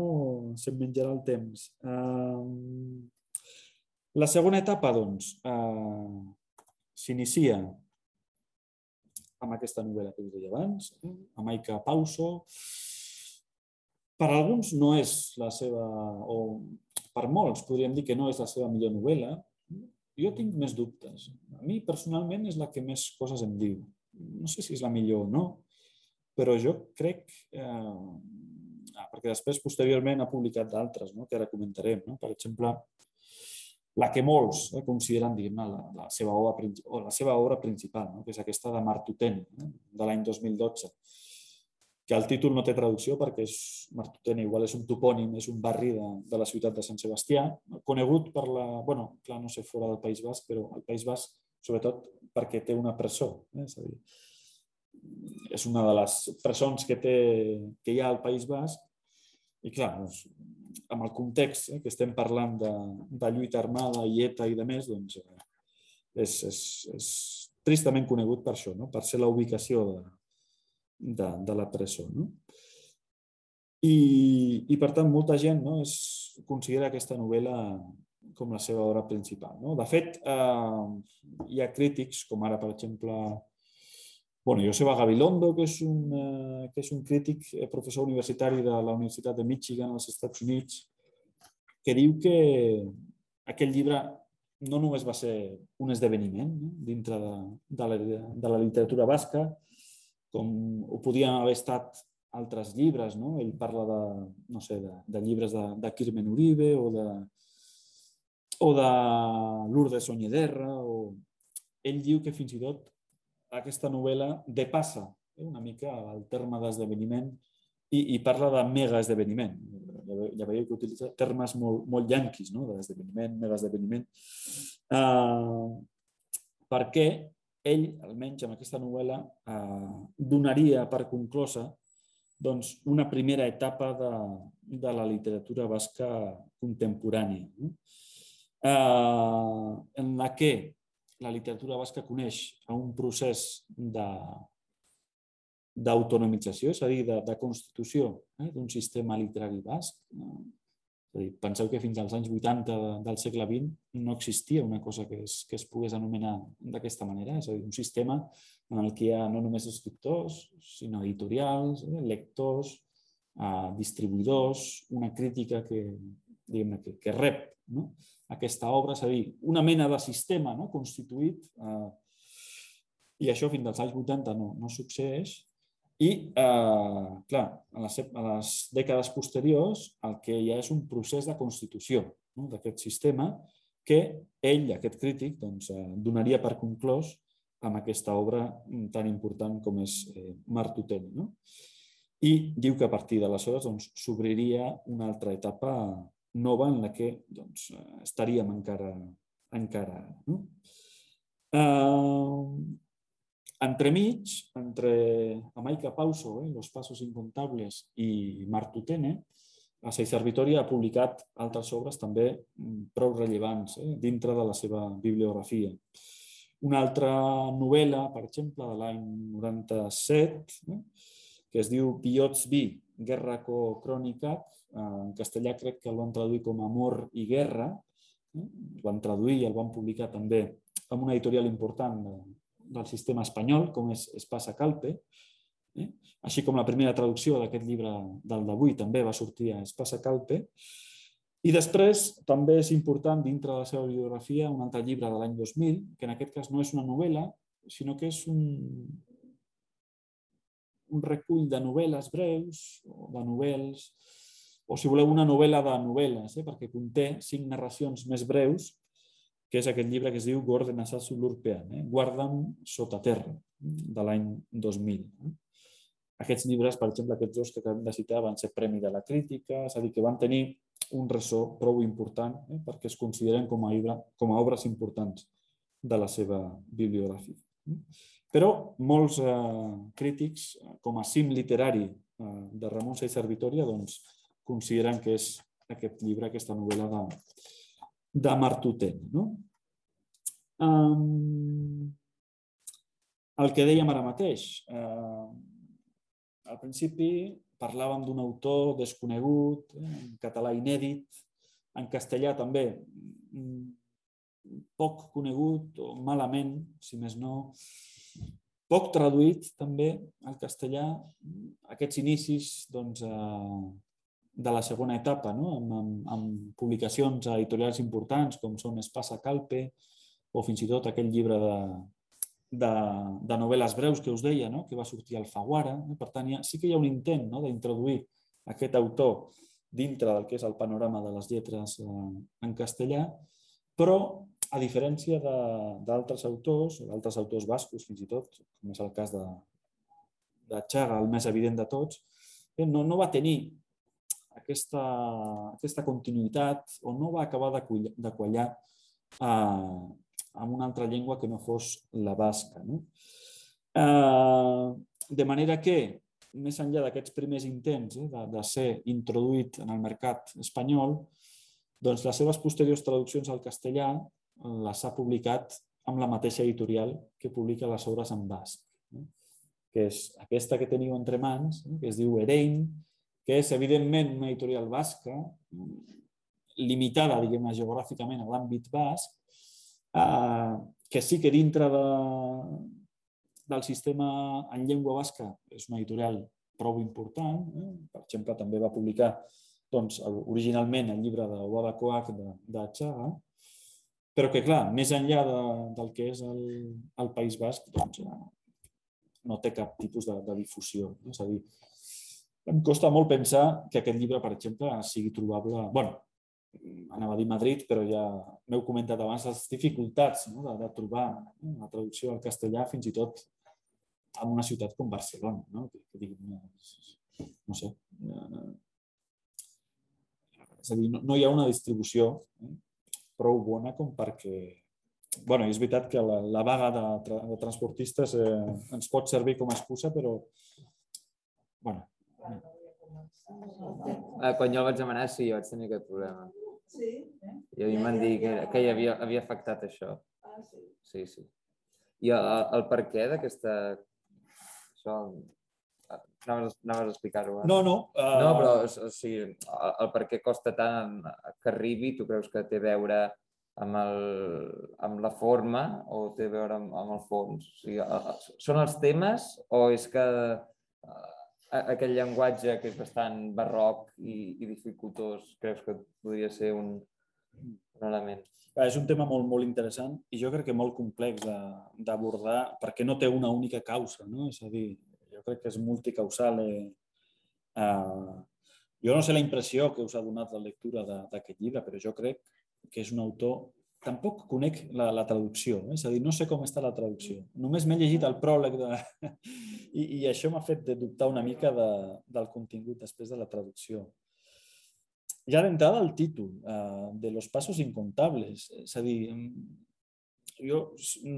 se'm menjarà el temps. Uh, la segona etapa, doncs, uh, s'inicia amb aquesta novel·la que us deia abans, eh? amb Aika Pauso. Per alguns no és la seva, o per molts podríem dir que no és la seva millor novel·la, jo tinc més dubtes. A mi, personalment, és la que més coses em diu. No sé si és la millor o no, però jo crec... Eh, ah, perquè després, posteriorment, ha publicat d'altres, no? que ara comentarem. No? Per exemple, la que molts eh, consideren la, la, seva obra, o la seva obra principal, no? que és aquesta de Martutén, no? de l'any 2012 que el títol no té traducció perquè és Martutene, igual és un topònim, és un barri de, de la ciutat de Sant Sebastià, conegut per la... bueno, clar, no sé, fora del País Basc, però el País Basc, sobretot perquè té una presó. Eh? És a dir, és una de les presons que, té, que hi ha al País Basc i, clar, doncs, amb el context eh, que estem parlant de, de lluita armada i ETA i de més, doncs, eh, és, és, és tristament conegut per això, no? per ser la ubicació de, de, de la presó. No? I, I, per tant, molta gent no, es considera aquesta novel·la com la seva obra principal. No? De fet, eh, hi ha crítics, com ara, per exemple, bueno, Joseba Gabilondo, que és un, eh, que és un crític, eh, professor universitari de la Universitat de Michigan als Estats Units, que diu que aquest llibre no només va ser un esdeveniment no? dintre de, de, la, de la literatura basca, com ho podien haver estat altres llibres, no? Ell parla de, no sé, de, de llibres de, de Kirmen Uribe o de, o de Lourdes Soñederra. O... Ell diu que fins i tot aquesta novel·la depassa eh, una mica el terme d'esdeveniment i, i parla de mega esdeveniment. Ja, ja veieu que utilitza termes molt, molt yanquis, no? d'esdeveniment, mega esdeveniment. Uh, perquè ell, almenys amb aquesta novel·la, uh, donaria per conclosa doncs, una primera etapa de, de la literatura basca contemporània, eh, en la que la literatura basca coneix a un procés de d'autonomització, és a dir, de, de constitució eh, d'un sistema literari basc. És a dir, penseu que fins als anys 80 del segle XX no existia una cosa que es, que es pogués anomenar d'aquesta manera, és a dir, un sistema en el que hi ha no només escriptors, sinó editorials, eh, lectors, eh, distribuïdors, una crítica que, que, que rep no? aquesta obra, és a dir, una mena de sistema no? constituït eh, i això fins als anys 80 no, no succeeix. I, eh, clar, a les, a les dècades posteriors el que ha és un procés de constitució no? d'aquest sistema que ell, aquest crític, doncs, eh, donaria per conclòs amb aquesta obra tan important com és eh, Martuteni. No? I diu que a partir d'aleshores doncs, s'obriria doncs, una altra etapa nova en la que doncs, estaríem encara, encara ara. No? Eh, entremig, entre Amaica Pauso, eh, Los Pasos Incontables i Martutene, la Sei Servitori ha publicat altres obres també mm, prou rellevants eh, dintre de la seva bibliografia. Una altra novel·la, per exemple, de l'any 97, eh, que es diu Biots Vi, Guerrako Crònica, en castellà crec que el van traduir com Amor i Guerra, eh? el van traduir i el van publicar també amb una editorial important del sistema espanyol, com és Espasa Calpe, eh? així com la primera traducció d'aquest llibre del d'avui també va sortir a Espasa Calpe. I després també és important dintre de la seva biografia un altre llibre de l'any 2000, que en aquest cas no és una novel·la, sinó que és un, un recull de novel·les breus o de novel·les o si voleu una novel·la de novel·les, eh? perquè conté cinc narracions més breus, que és aquest llibre que es diu Gordon Assassu l'Urpean, eh? Guarda'm sota terra, de l'any 2000. Eh? Aquests llibres, per exemple, aquests dos que acabem de citar, van ser Premi de la Crítica, és a dir, que van tenir un ressò prou important eh? perquè es consideren com a, llibre, com a obres importants de la seva bibliografia. Però molts eh, crítics, com a cim literari eh, de Ramon Seixas Vitoria, doncs, consideren que és aquest llibre, aquesta novel·la de, de Martutent. No? Um, el que dèiem ara mateix, uh, al principi parlàvem d'un autor desconegut, eh, en català inèdit, en castellà també poc conegut o malament, si més no, poc traduït també al castellà, aquests inicis doncs, eh, de la segona etapa, no? amb, amb, amb publicacions editorials importants com són Espasa Calpe o fins i tot aquell llibre de, de, de novel·les breus que us deia, no? que va sortir al Faguara. No? Per tant, ha, sí que hi ha un intent no? d'introduir aquest autor dintre del que és el panorama de les lletres eh, en castellà, però a diferència d'altres autors, d'altres autors bascos fins i tot, com és el cas de, de Chaga, el més evident de tots, eh, no, no va tenir aquesta, aquesta continuïtat o no va acabar de, de quallar eh, amb una altra llengua que no fos la basca. No? Eh, de manera que, més enllà d'aquests primers intents eh, de, de ser introduït en el mercat espanyol, doncs les seves posteriors traduccions al castellà les ha publicat amb la mateixa editorial que publica les obres en basc, eh? que és aquesta que teniu entre mans, eh? que es diu Erein, que és evidentment una editorial basca, limitada, diguem geogràficament a l'àmbit basc, eh, que sí que dintre de, del sistema en llengua basca és una editorial prou important. Eh? Per exemple, també va publicar doncs, originalment el llibre de Wabacoac de, de Chaga, però que, clar, més enllà de, del que és el, el País Basc, doncs, no té cap tipus de, de difusió. És a dir, em costa molt pensar que aquest llibre, per exemple, sigui trobable... bueno, anava a dir Madrid, però ja m'heu comentat abans les dificultats no? de, de trobar no? la traducció al castellà fins i tot en una ciutat com Barcelona, no? que, que diguin, no sé, eh, és a dir, no, no hi ha una distribució eh, prou bona com perquè bueno, és veritat que la, la vaga de, de transportistes eh, ens pot servir com a excusa, però bueno. Ah, quan jo el vaig demanar, sí, jo vaig tenir aquest problema. Sí? Eh? I a mi m'han dit que, que hi havia, havia afectat això. Ah, sí? Sí, sí. I el, el per què d'aquesta... Això, anaves, anaves a explicar-ho. Eh? No, no. Uh... No, però o sigui, el, el per què costa tant que arribi, tu creus que té a veure amb, el, amb la forma o té a veure amb, amb el fons? O sigui, són els temes o és que aquest llenguatge que és bastant barroc i, i dificultós creus que podria ser un, un element? És un tema molt, molt interessant i jo crec que molt complex d'abordar perquè no té una única causa, no? És a dir, jo crec que és multicausal. Eh, eh, jo no sé la impressió que us ha donat la lectura d'aquest llibre, però jo crec que és un autor... Tampoc conec la, la traducció, eh? és a dir, no sé com està la traducció. Només m'he llegit el pròleg de... I, i això m'ha fet de dubtar una mica de, del contingut després de la traducció. Ja d'entrada el títol, eh, de los pasos incontables, és a dir, jo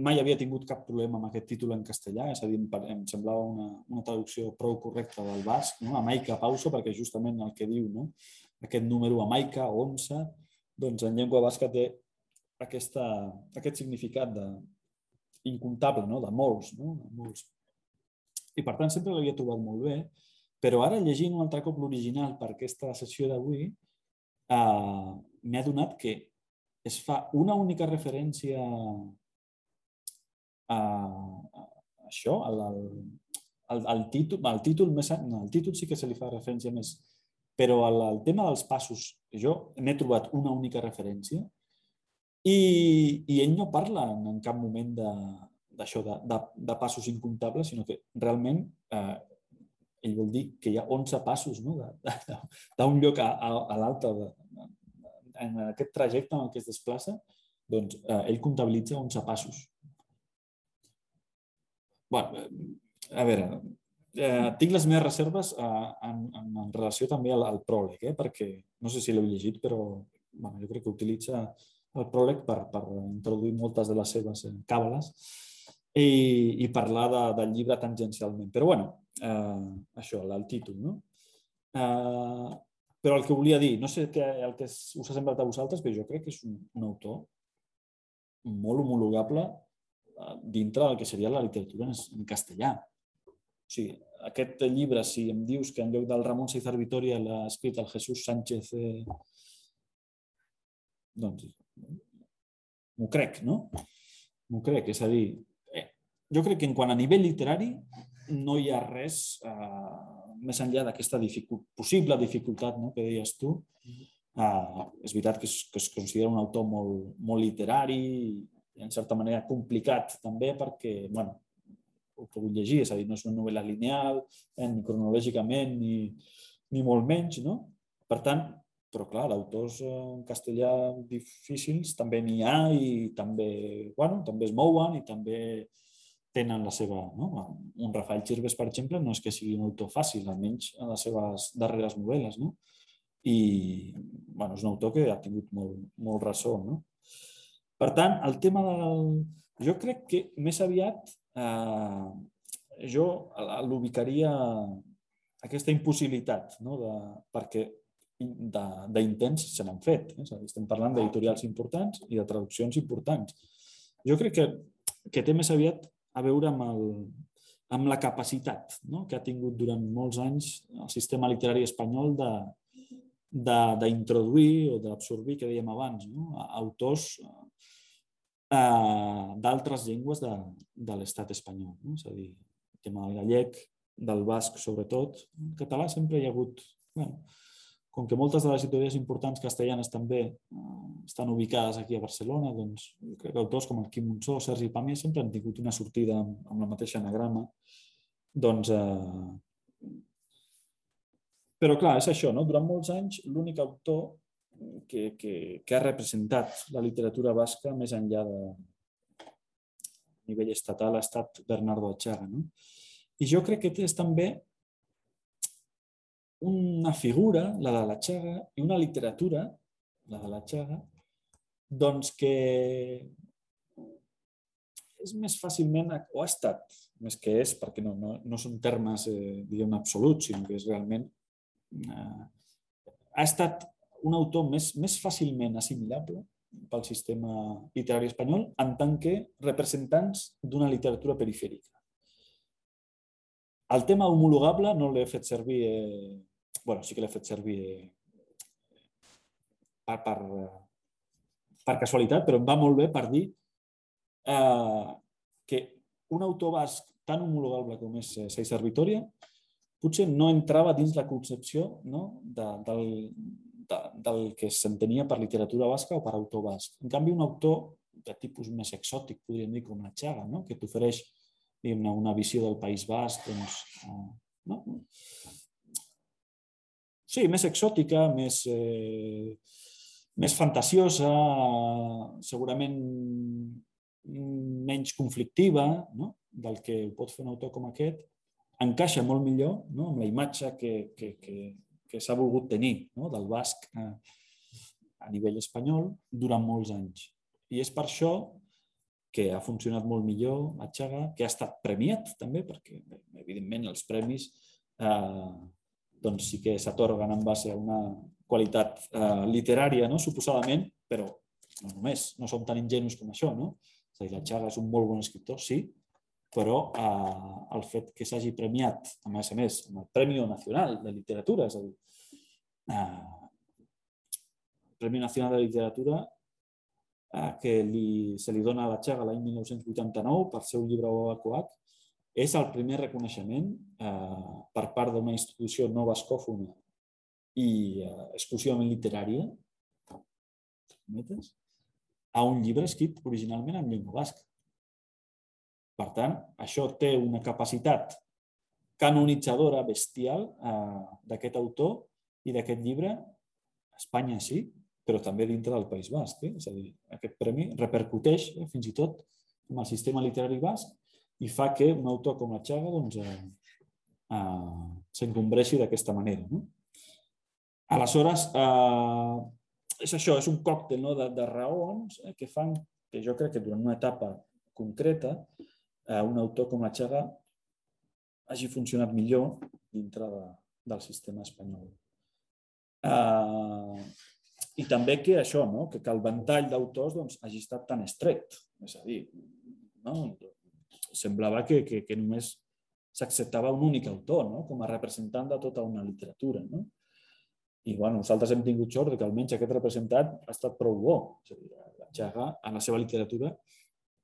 mai havia tingut cap problema amb aquest títol en castellà, és a dir, em semblava una, una traducció prou correcta del basc, no? Amaica Pauso, perquè justament el que diu, no? aquest número Amaica, 11, doncs en llengua basca té aquesta, aquest significat de incomptable, no? de molts, no? de molts. I per tant sempre l'havia trobat molt bé, però ara llegint un altre cop l'original per aquesta sessió d'avui, eh, m'he adonat que es fa una única referència a, a això, al, al, al, títol, al títol més, no, al títol sí que se li fa referència més, però al, al tema dels passos, jo n'he trobat una única referència i, i ell no parla en, cap moment d'això, de, de, de passos incomptables, sinó que realment eh, ell vol dir que hi ha 11 passos no? d'un lloc a, a, a l'altre en aquest trajecte en que es desplaça, doncs eh, ell comptabilitza 11 passos. bueno, a veure, eh, tinc les meves reserves eh, en, en, en relació també al, al pròleg, eh, perquè no sé si l'heu llegit, però bueno, jo crec que utilitza el pròleg per, per introduir moltes de les seves eh, càbales i, i parlar de, del llibre tangencialment. Però bueno, eh, això, el títol, no? Eh, però el que volia dir, no sé què, el que us ha semblat a vosaltres, però jo crec que és un, un autor molt homologable eh, dintre del que seria la literatura en castellà. O sigui, aquest llibre, si em dius que en lloc del Ramon Seizar Vitoria l'ha escrit el Jesús Sánchez, eh... doncs m'ho crec, no? M'ho crec, és a dir, eh, jo crec que en quant a nivell literari no hi ha res eh, més enllà d'aquesta dificult, possible dificultat no, que deies tu. Eh, és veritat que es, que es considera un autor molt, molt literari i en certa manera complicat també perquè, bueno, que vull llegir, és a dir, no és una novel·la lineal, eh, ni cronològicament, ni, ni molt menys, no? Per tant, però clar, d'autors en castellà difícils també n'hi ha i també, bueno, també es mouen i també tenen la seva... No? Un Rafael Chirves, per exemple, no és que sigui un autor fàcil, almenys en les seves darreres novel·les, no? I bueno, és un autor que ha tingut molt, molt ressò, no? Per tant, el tema del... Jo crec que més aviat eh, jo l'ubicaria aquesta impossibilitat, no? de, perquè d'intents se n'han fet. Eh? Estem parlant d'editorials importants i de traduccions importants. Jo crec que, que té més aviat a veure amb, el, amb la capacitat no? que ha tingut durant molts anys el sistema literari espanyol de, d'introduir o d'absorbir, que dèiem abans, no? autors eh, d'altres llengües de, de l'estat espanyol. No? És a dir, el tema del gallec, del basc sobretot. En català sempre hi ha hagut bueno, com que moltes de les editorials importants castellanes també eh, estan ubicades aquí a Barcelona, doncs crec que autors com el Quim Monsó o Sergi Pàmia sempre han tingut una sortida amb, amb la mateixa anagrama. Doncs, eh... Però clar, és això, no? Durant molts anys l'únic autor que, que, que ha representat la literatura basca més enllà de a nivell estatal ha estat Bernardo Achaga. No? I jo crec que és també una figura, la de la Chaga, i una literatura, la de la Chaga, doncs que és més fàcilment, o ha estat, més que és, perquè no, no, no són termes, eh, diguem, absoluts, sinó que és realment... Eh, ha estat un autor més, més fàcilment assimilable pel sistema literari espanyol en tant que representants d'una literatura perifèrica. El tema homologable no l'he fet servir eh, bueno, sí que l'he fet servir eh, per, per, per casualitat, però em va molt bé per dir eh, que un autor basc tan homologable com és eh, César Vitoria potser no entrava dins la concepció no, de, del, de, del que s'entenia per literatura basca o per autor basc. En canvi, un autor de tipus més exòtic, podríem dir, com la Chaga, no? que t'ofereix una visió del País Basc, doncs, eh, no? Sí, més exòtica, més, eh, més fantasiosa, segurament menys conflictiva no? del que pot fer un autor com aquest, encaixa molt millor no? amb la imatge que, que, que, que s'ha volgut tenir no? del basc a, a nivell espanyol durant molts anys. I és per això que ha funcionat molt millor a Chaga, que ha estat premiat també, perquè evidentment els premis eh, doncs sí que s'atorguen en base a una qualitat eh, literària, no? suposadament, però no només, no som tan ingenus com això. No? És a dir, la Chaga és un molt bon escriptor, sí, però eh, el fet que s'hagi premiat, a més a més, amb el Premi Nacional de Literatura, és a dir, eh, el Premi Nacional de Literatura eh, que li, se li dona a la Chaga l'any 1989 per ser un llibre OACOAC, és el primer reconeixement eh, per part d'una institució no bascòfona i eh, exclusivament literària a un llibre escrit originalment en llengua basca. Per tant, això té una capacitat canonitzadora bestial eh, d'aquest autor i d'aquest llibre a Espanya sí, però també dintre del País Basc. Eh? És a dir, aquest premi repercuteix eh, fins i tot en el sistema literari basc i fa que un autor com la Chaga doncs, eh, eh, s'encombreixi d'aquesta manera. No? Aleshores, eh, és això, és un còctel no, de, de raons eh, que fan que jo crec que durant una etapa concreta eh, un autor com la Chaga hagi funcionat millor dintre de, del sistema espanyol. Eh, I també que això, no? que, que el ventall d'autors doncs, hagi estat tan estret. És a dir, no? Semblava que, que, que només s'acceptava un únic autor no? com a representant de tota una literatura. No? I bueno, nosaltres hem tingut sort que almenys aquest representat ha estat prou bo. És a dir, la Chaga, en la seva literatura,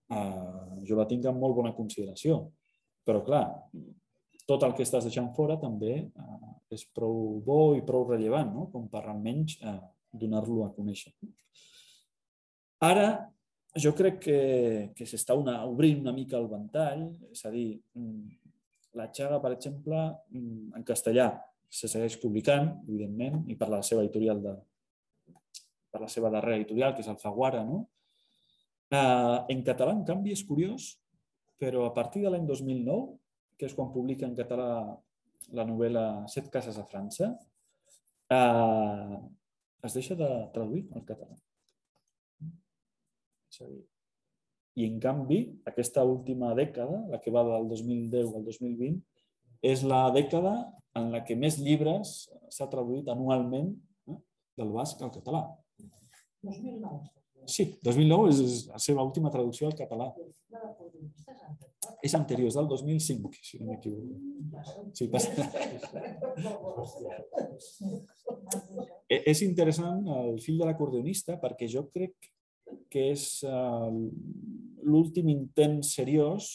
eh, jo la tinc en molt bona consideració. Però, clar, tot el que estàs deixant fora també eh, és prou bo i prou rellevant, no? com per almenys eh, donar-lo a conèixer. Ara, jo crec que, que s'està obrint una mica el ventall, és a dir, mm, la Chaga, per exemple, mm, en castellà se segueix publicant, evidentment, i per la seva editorial de, per la seva darrera editorial, que és Alfaguara, no? Eh, en català, en canvi, és curiós, però a partir de l'any 2009, que és quan publica en català la novel·la Set cases a França, eh, es deixa de traduir al català. És a dir, I en canvi, aquesta última dècada, la que va del 2010 al 2020, és la dècada en la que més llibres s'ha traduït anualment eh, del basc al català. 2009. Sí, 2009 és la seva última traducció al català. És anterior, és del 2005, si no m'equivoco. Sí, passa. és interessant el fill de l'acordeonista perquè jo crec que és uh, l'últim intent seriós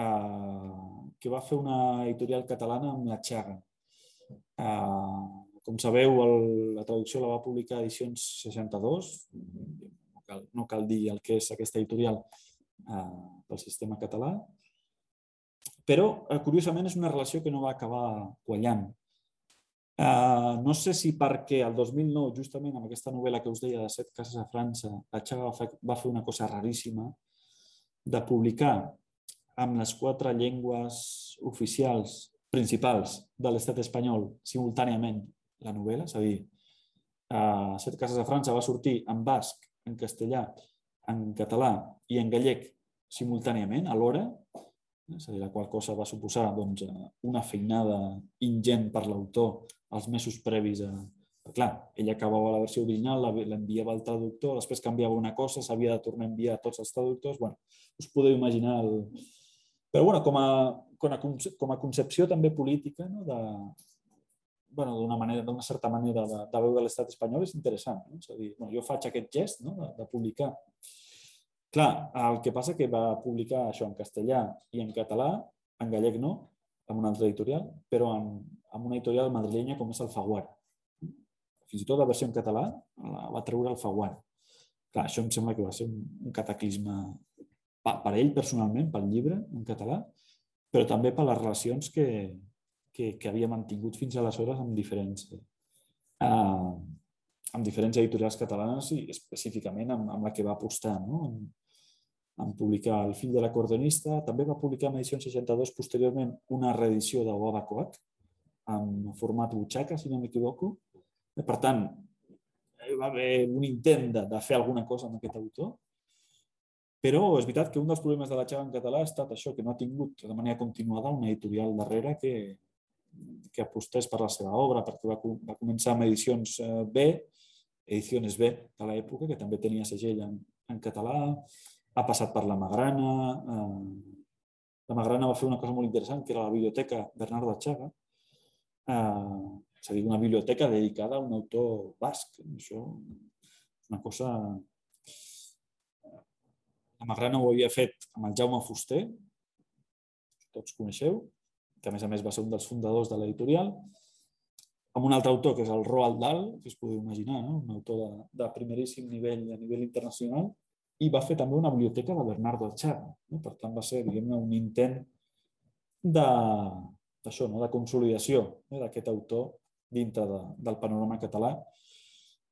uh, que va fer una editorial catalana amb la Xaga. Uh, com sabeu, la traducció la va publicar Edicions 62, no cal, no cal dir el que és aquesta editorial eh, pel sistema català, però, eh, curiosament, és una relació que no va acabar quallant. Uh, no sé si perquè el 2009, justament amb aquesta novel·la que us deia de Set cases a França, la Xaga va fer, va fer una cosa raríssima de publicar amb les quatre llengües oficials principals de l'estat espanyol simultàniament la novel·la, és a dir, uh, Set cases a França va sortir en basc, en castellà, en català i en gallec simultàniament, alhora, és a dir, la qual cosa va suposar doncs, una feinada ingent per l'autor els mesos previs a... Clar, ell acabava la versió original, l'enviava al traductor, després canviava una cosa, s'havia de tornar a enviar a tots els traductors. bueno, us podeu imaginar el... Però bueno, com a, com a, com a concepció també política no? de, bueno, d'una manera, d'una certa manera de, de veure l'estat espanyol és interessant. No? És a dir, bueno, jo faig aquest gest no? de, de publicar. Clar, el que passa que va publicar això en castellà i en català, en gallec no, amb una altra editorial, però amb, amb una editorial madrilenya com és Alfaguara. Fins i tot la versió en català la va treure Alfaguara. Clar, això em sembla que va ser un, un cataclisme per ell personalment, pel llibre en català, però també per les relacions que, que, que havia mantingut fins aleshores amb diferents, eh, amb diferents editorials catalanes i específicament amb, amb la que va apostar, no? en, en publicar El fill de l'acordonista. També va publicar en edició 62 posteriorment una reedició de Boba Coac, en format butxaca, si no m'equivoco. Per tant, hi va haver un intent de, de fer alguna cosa amb aquest autor, però és veritat que un dels problemes de la Xava en català ha estat això, que no ha tingut de manera continuada una editorial darrere que, que apostés per la seva obra, perquè va, va començar amb edicions eh, B, edicions B de l'època, que també tenia segell en, en català, ha passat per la Magrana, eh, la Magrana va fer una cosa molt interessant, que era la biblioteca Bernardo Achaga, eh, és a dir, una biblioteca dedicada a un autor basc. Això és una cosa... La Magrana ho havia fet amb el Jaume Fuster, tots coneixeu, que a més a més va ser un dels fundadors de l'editorial, amb un altre autor, que és el Roald Dahl, que es podeu imaginar, no? un autor de, de primeríssim nivell a nivell internacional, i va fer també una biblioteca de Bernardo Echar. No? Per tant, va ser un intent d'això, no? de consolidació no? d'aquest autor dintre de, del panorama català,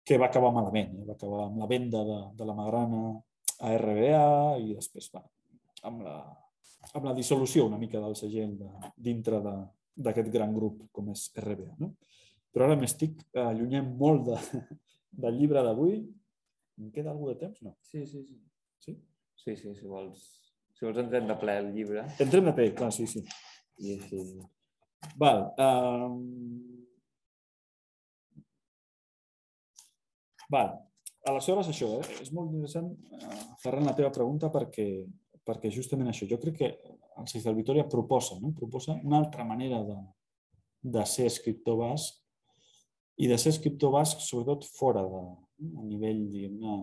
que va acabar malament. Eh? Va acabar amb la venda de, de la Magrana a RBA i després va, amb, la, amb la dissolució una mica del segell de, dintre d'aquest gran grup com és RBA. No? Però ara m'estic allunyant molt de, del llibre d'avui. Em queda alguna de temps? No. Sí, sí, sí. Sí? Sí, sí, si vols, si vols entrem de ple el llibre. Entrem de ple, clar, sí, sí. I així... Val. Um... Val. Aleshores, això, eh? és molt interessant, uh, Ferran, la teva pregunta, perquè, perquè justament això, jo crec que el Seix del Vitoria proposa, no? proposa una altra manera de, de ser escriptor basc i de ser escriptor basc, sobretot fora de, a nivell, diguem-ne,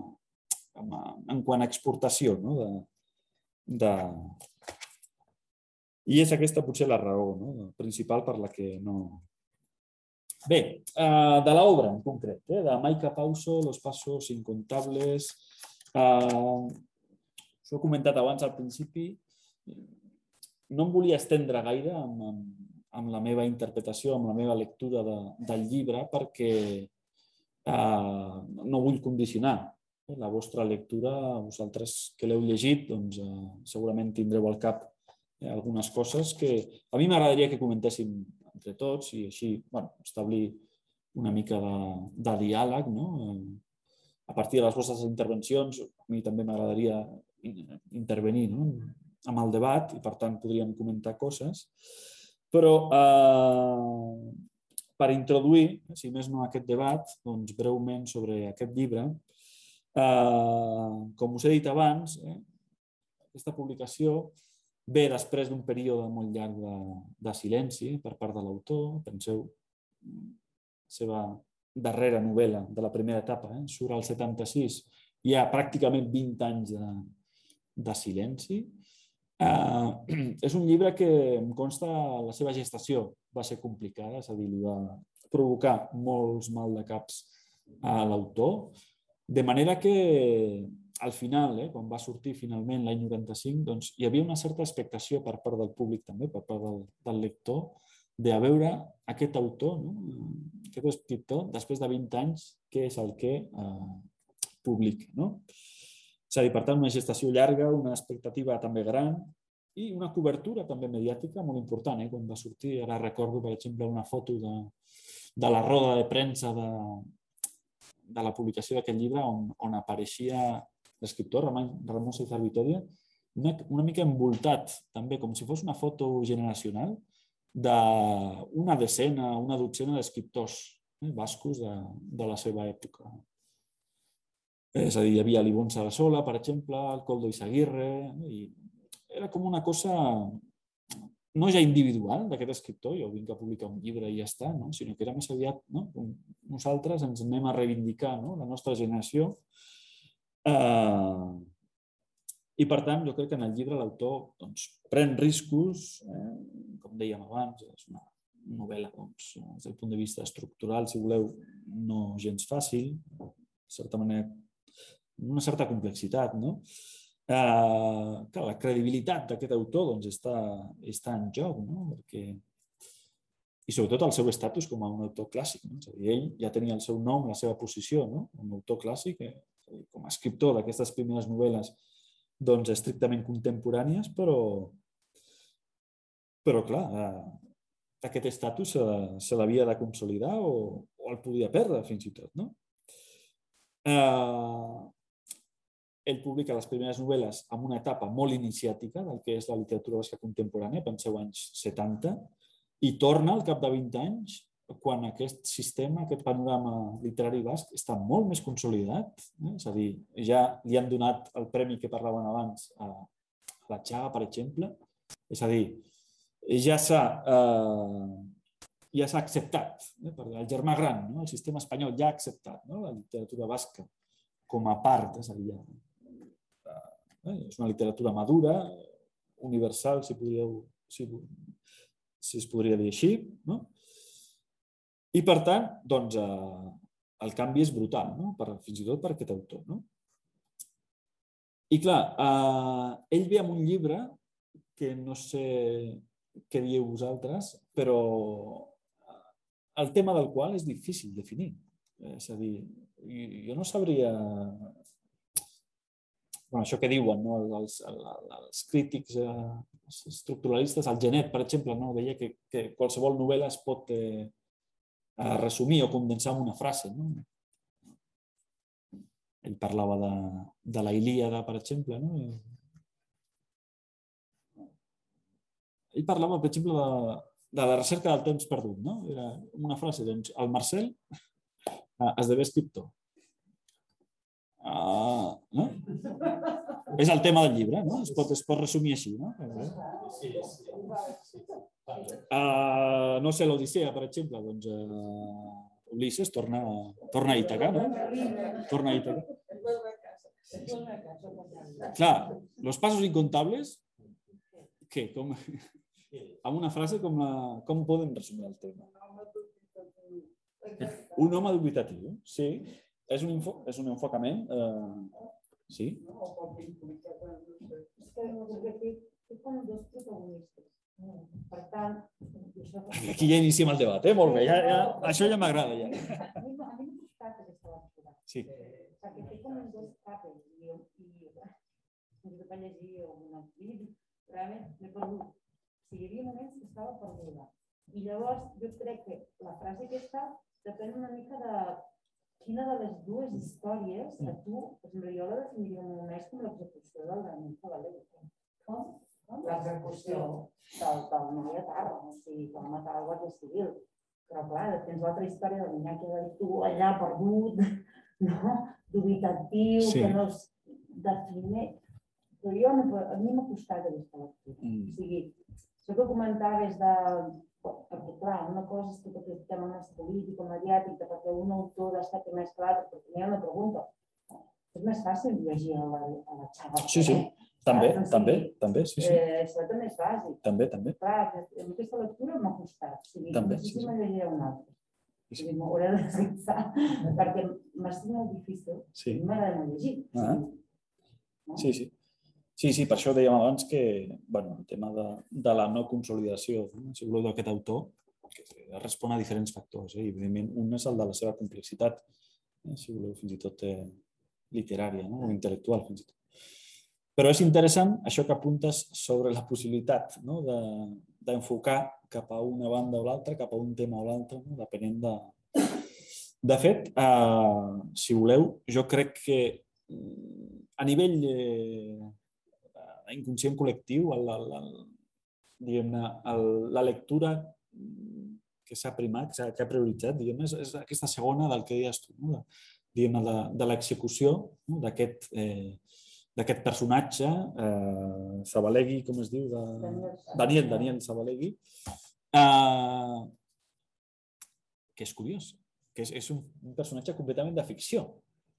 en quant a exportació no? de, de, i és aquesta potser la raó no? principal per la que no... Bé, uh, de l'obra en concret, eh? de Maika Pauso, Los Pasos Incontables... Uh, us ho he comentat abans al principi, no em volia estendre gaire amb, amb, amb la meva interpretació, amb la meva lectura de, del llibre, perquè uh, no vull condicionar la vostra lectura. Vosaltres que l'heu llegit, doncs, uh, segurament tindreu al cap eh, algunes coses que a mi m'agradaria que comentéssim entre tots i així bueno, establir una mica de, de diàleg. No? A partir de les vostres intervencions, a mi també m'agradaria intervenir no? amb el debat i, per tant, podríem comentar coses. Però eh, per introduir, si més no, aquest debat, doncs breument sobre aquest llibre, eh, com us he dit abans, eh, aquesta publicació Bé, després d'un període molt llarg de, de silenci per part de l'autor, penseu, la seva darrera novel·la de la primera etapa, eh? surt al 76, hi ha pràcticament 20 anys de, de silenci. Eh, és un llibre que em consta la seva gestació va ser complicada, és a dir, li va provocar molts mal de caps a l'autor, de manera que al final, eh, quan va sortir finalment l'any 95, doncs, hi havia una certa expectació per part del públic també, per part del, del lector, de a veure aquest autor, no? aquest escriptor, després de 20 anys, què és el que eh, publica. No? És a dir, per tant, una gestació llarga, una expectativa també gran i una cobertura també mediàtica molt important. Eh? Quan va sortir, ara recordo, per exemple, una foto de, de la roda de premsa de, de la publicació d'aquest llibre on, on apareixia l'escriptor Ramon, Ramon César Vitoria, una, una mica envoltat també, com si fos una foto generacional, d'una decena, una dotzena d'escriptors eh, bascos de, de la seva època. És a dir, hi havia l'Ibon Sarasola, per exemple, el Coldo Isaguirre, i era com una cosa no ja individual d'aquest escriptor, jo vinc a publicar un llibre i ja està, no? sinó que era més aviat, no? nosaltres ens anem a reivindicar no? la nostra generació Eh, I per tant, jo crec que en el llibre l'autor doncs, pren riscos, eh, com dèiem abans, és una novel·la doncs, des del punt de vista estructural, si voleu, no gens fàcil, de certa manera, una certa complexitat, no? Eh, clar, la credibilitat d'aquest autor doncs, està, està en joc, no? perquè i sobretot el seu estatus com a un autor clàssic. No? És a dir, ell ja tenia el seu nom, la seva posició, no? un autor clàssic, eh, com a escriptor d'aquestes primeres novel·les doncs, estrictament contemporànies, però, però clar, eh, aquest estatus se, se l'havia de consolidar o, o el podia perdre fins i tot. No? Eh, ell publica les primeres novel·les en una etapa molt iniciàtica del que és la literatura basca contemporània, penseu anys 70, i torna al cap de 20 anys quan aquest sistema, aquest panorama literari basc està molt més consolidat, eh? és a dir, ja li han donat el premi que parlaven abans a, la Chaga, per exemple, és a dir, ja s'ha eh, ja s'ha acceptat, eh? el germà gran, no? el sistema espanyol ja ha acceptat no? la literatura basca com a part, és a dir, és una literatura madura, universal, si, podríeu, si, si es podria dir així, no? I per tant, doncs, eh, el canvi és brutal, no? per, fins i tot per aquest autor. No? I clar, eh, ell ve amb un llibre que no sé què dieu vosaltres, però el tema del qual és difícil definir. És a dir, jo no sabria... Bueno, això que diuen no? els, els, els crítics eh, els estructuralistes, el Genet, per exemple, no? deia que, que qualsevol novel·la es pot eh, a resumir o condensar en una frase. No? Ell parlava de, de la Ilíada, per exemple. No? Ell parlava, per exemple, de, de la recerca del temps perdut. No? Era una frase, doncs, el Marcel eh, esdevé escriptor. Uh, no? És el tema del llibre, no? Es pot, es pot resumir així, no? Sí. Uh, no sé, l'Odissea, per exemple, doncs uh, Ulisses torna, torna a Ítaca, no? Torna a Ítaca. Clar, los pasos incontables, què? Com, amb una frase com, la, com podem resumir el tema? Un home dubitatiu, sí. És un, info, és un enfocament, eh, sí. És com dos protagonistes per tant. Aquí ja iniciem el debat, eh? Molt bé, ja, ja, això ja m'agrada. Ja. A mi m'ha costat aquesta lectura. Sí. Perquè té com dos capes i, i fins que va llegir una... I realment m'he perdut. O hi havia moments que estava perduda. I llavors jo crec que la frase aquesta depèn una mica de quina de les dues històries a tu, per exemple, jo la definiria més com l'execució del Daniel Valero. Com? l'execució del, del noi a Tarra, o sigui, que va matar el guàrdia civil. Però clar, tens l'altra història de l'Iñaki de tu allà perdut, no? dubitatiu, sí. que no es defineix. Però jo no, a mi m'ha costat aquesta lectura. Mm. O sigui, això que comentaves de... Perquè, clar, una cosa és tot aquest tema més polític o mediàtic, perquè un autor destaca més clar, perquè hi ha una pregunta. És més fàcil llegir a la, a la xava. Sí, sí. Eh? També, ah, també, també, sí, sí. Eh, això també és bàsic. També, també. Clar, en aquesta lectura m'ha costat. O sigui, també, sí, sí. llegir una altra. Sí. Sí. M'hauré de descansar, perquè m'estima difícil. Sí. M'agrada a llegir. Ah. Sí, sí. Sí, sí, per això dèiem abans que bueno, el tema de, de la no consolidació, no? si voleu, d'aquest autor, que respon a diferents factors. Eh? I, evidentment, un és el de la seva complexitat, eh? si voleu, fins i tot eh, literària no? o intel·lectual, fins i tot. Però és interessant això que apuntes sobre la possibilitat no? de- d'enfocar cap a una banda o l'altra, cap a un tema o l'altre, no? depenent de... De fet, eh, si voleu, jo crec que mm, a nivell eh, inconscient col·lectiu, diguem-ne, la lectura que s'ha primat, que ha prioritzat, diguem és, és aquesta segona del que deies tu, no? de, diguem de, de l'execució no? d'aquest eh, d'aquest personatge, eh, Zabalegui, com es diu? De... Daniel, Daniel Zabalegui, eh, que és curiós, que és, és un, un personatge completament de ficció.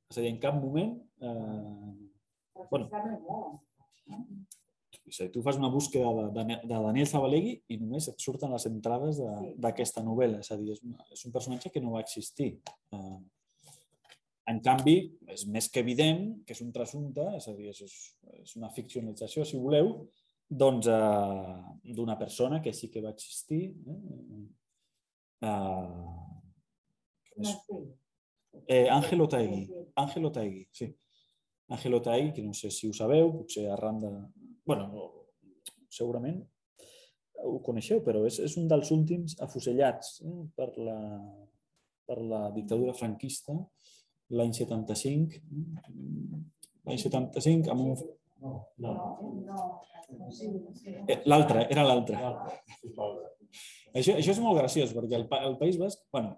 És a dir, en cap moment... Eh, bueno, és a dir, tu fas una búsqueda de, de, de Daniel Zabalegui i només et surten les entrades de- d'aquesta novel·la. És a dir, és, una, és un personatge que no va existir. Eh, en canvi, és més que evident que és un trasunte, és a dir, és, és una ficcionalització, si voleu, doncs, eh, d'una persona que sí que va existir. Eh? Eh, és, eh, Àngel Otaegui. Àngel Otaegui, sí. Àngel Otaegui, que no sé si ho sabeu, potser arran de... bueno, segurament ho coneixeu, però és, és un dels últims afusellats eh, per, la, per la dictadura franquista l'any 75. L'any 75 amb un... Eh, L'altre, era l'altre. Això, això és molt graciós, perquè el, el País Basc, bueno,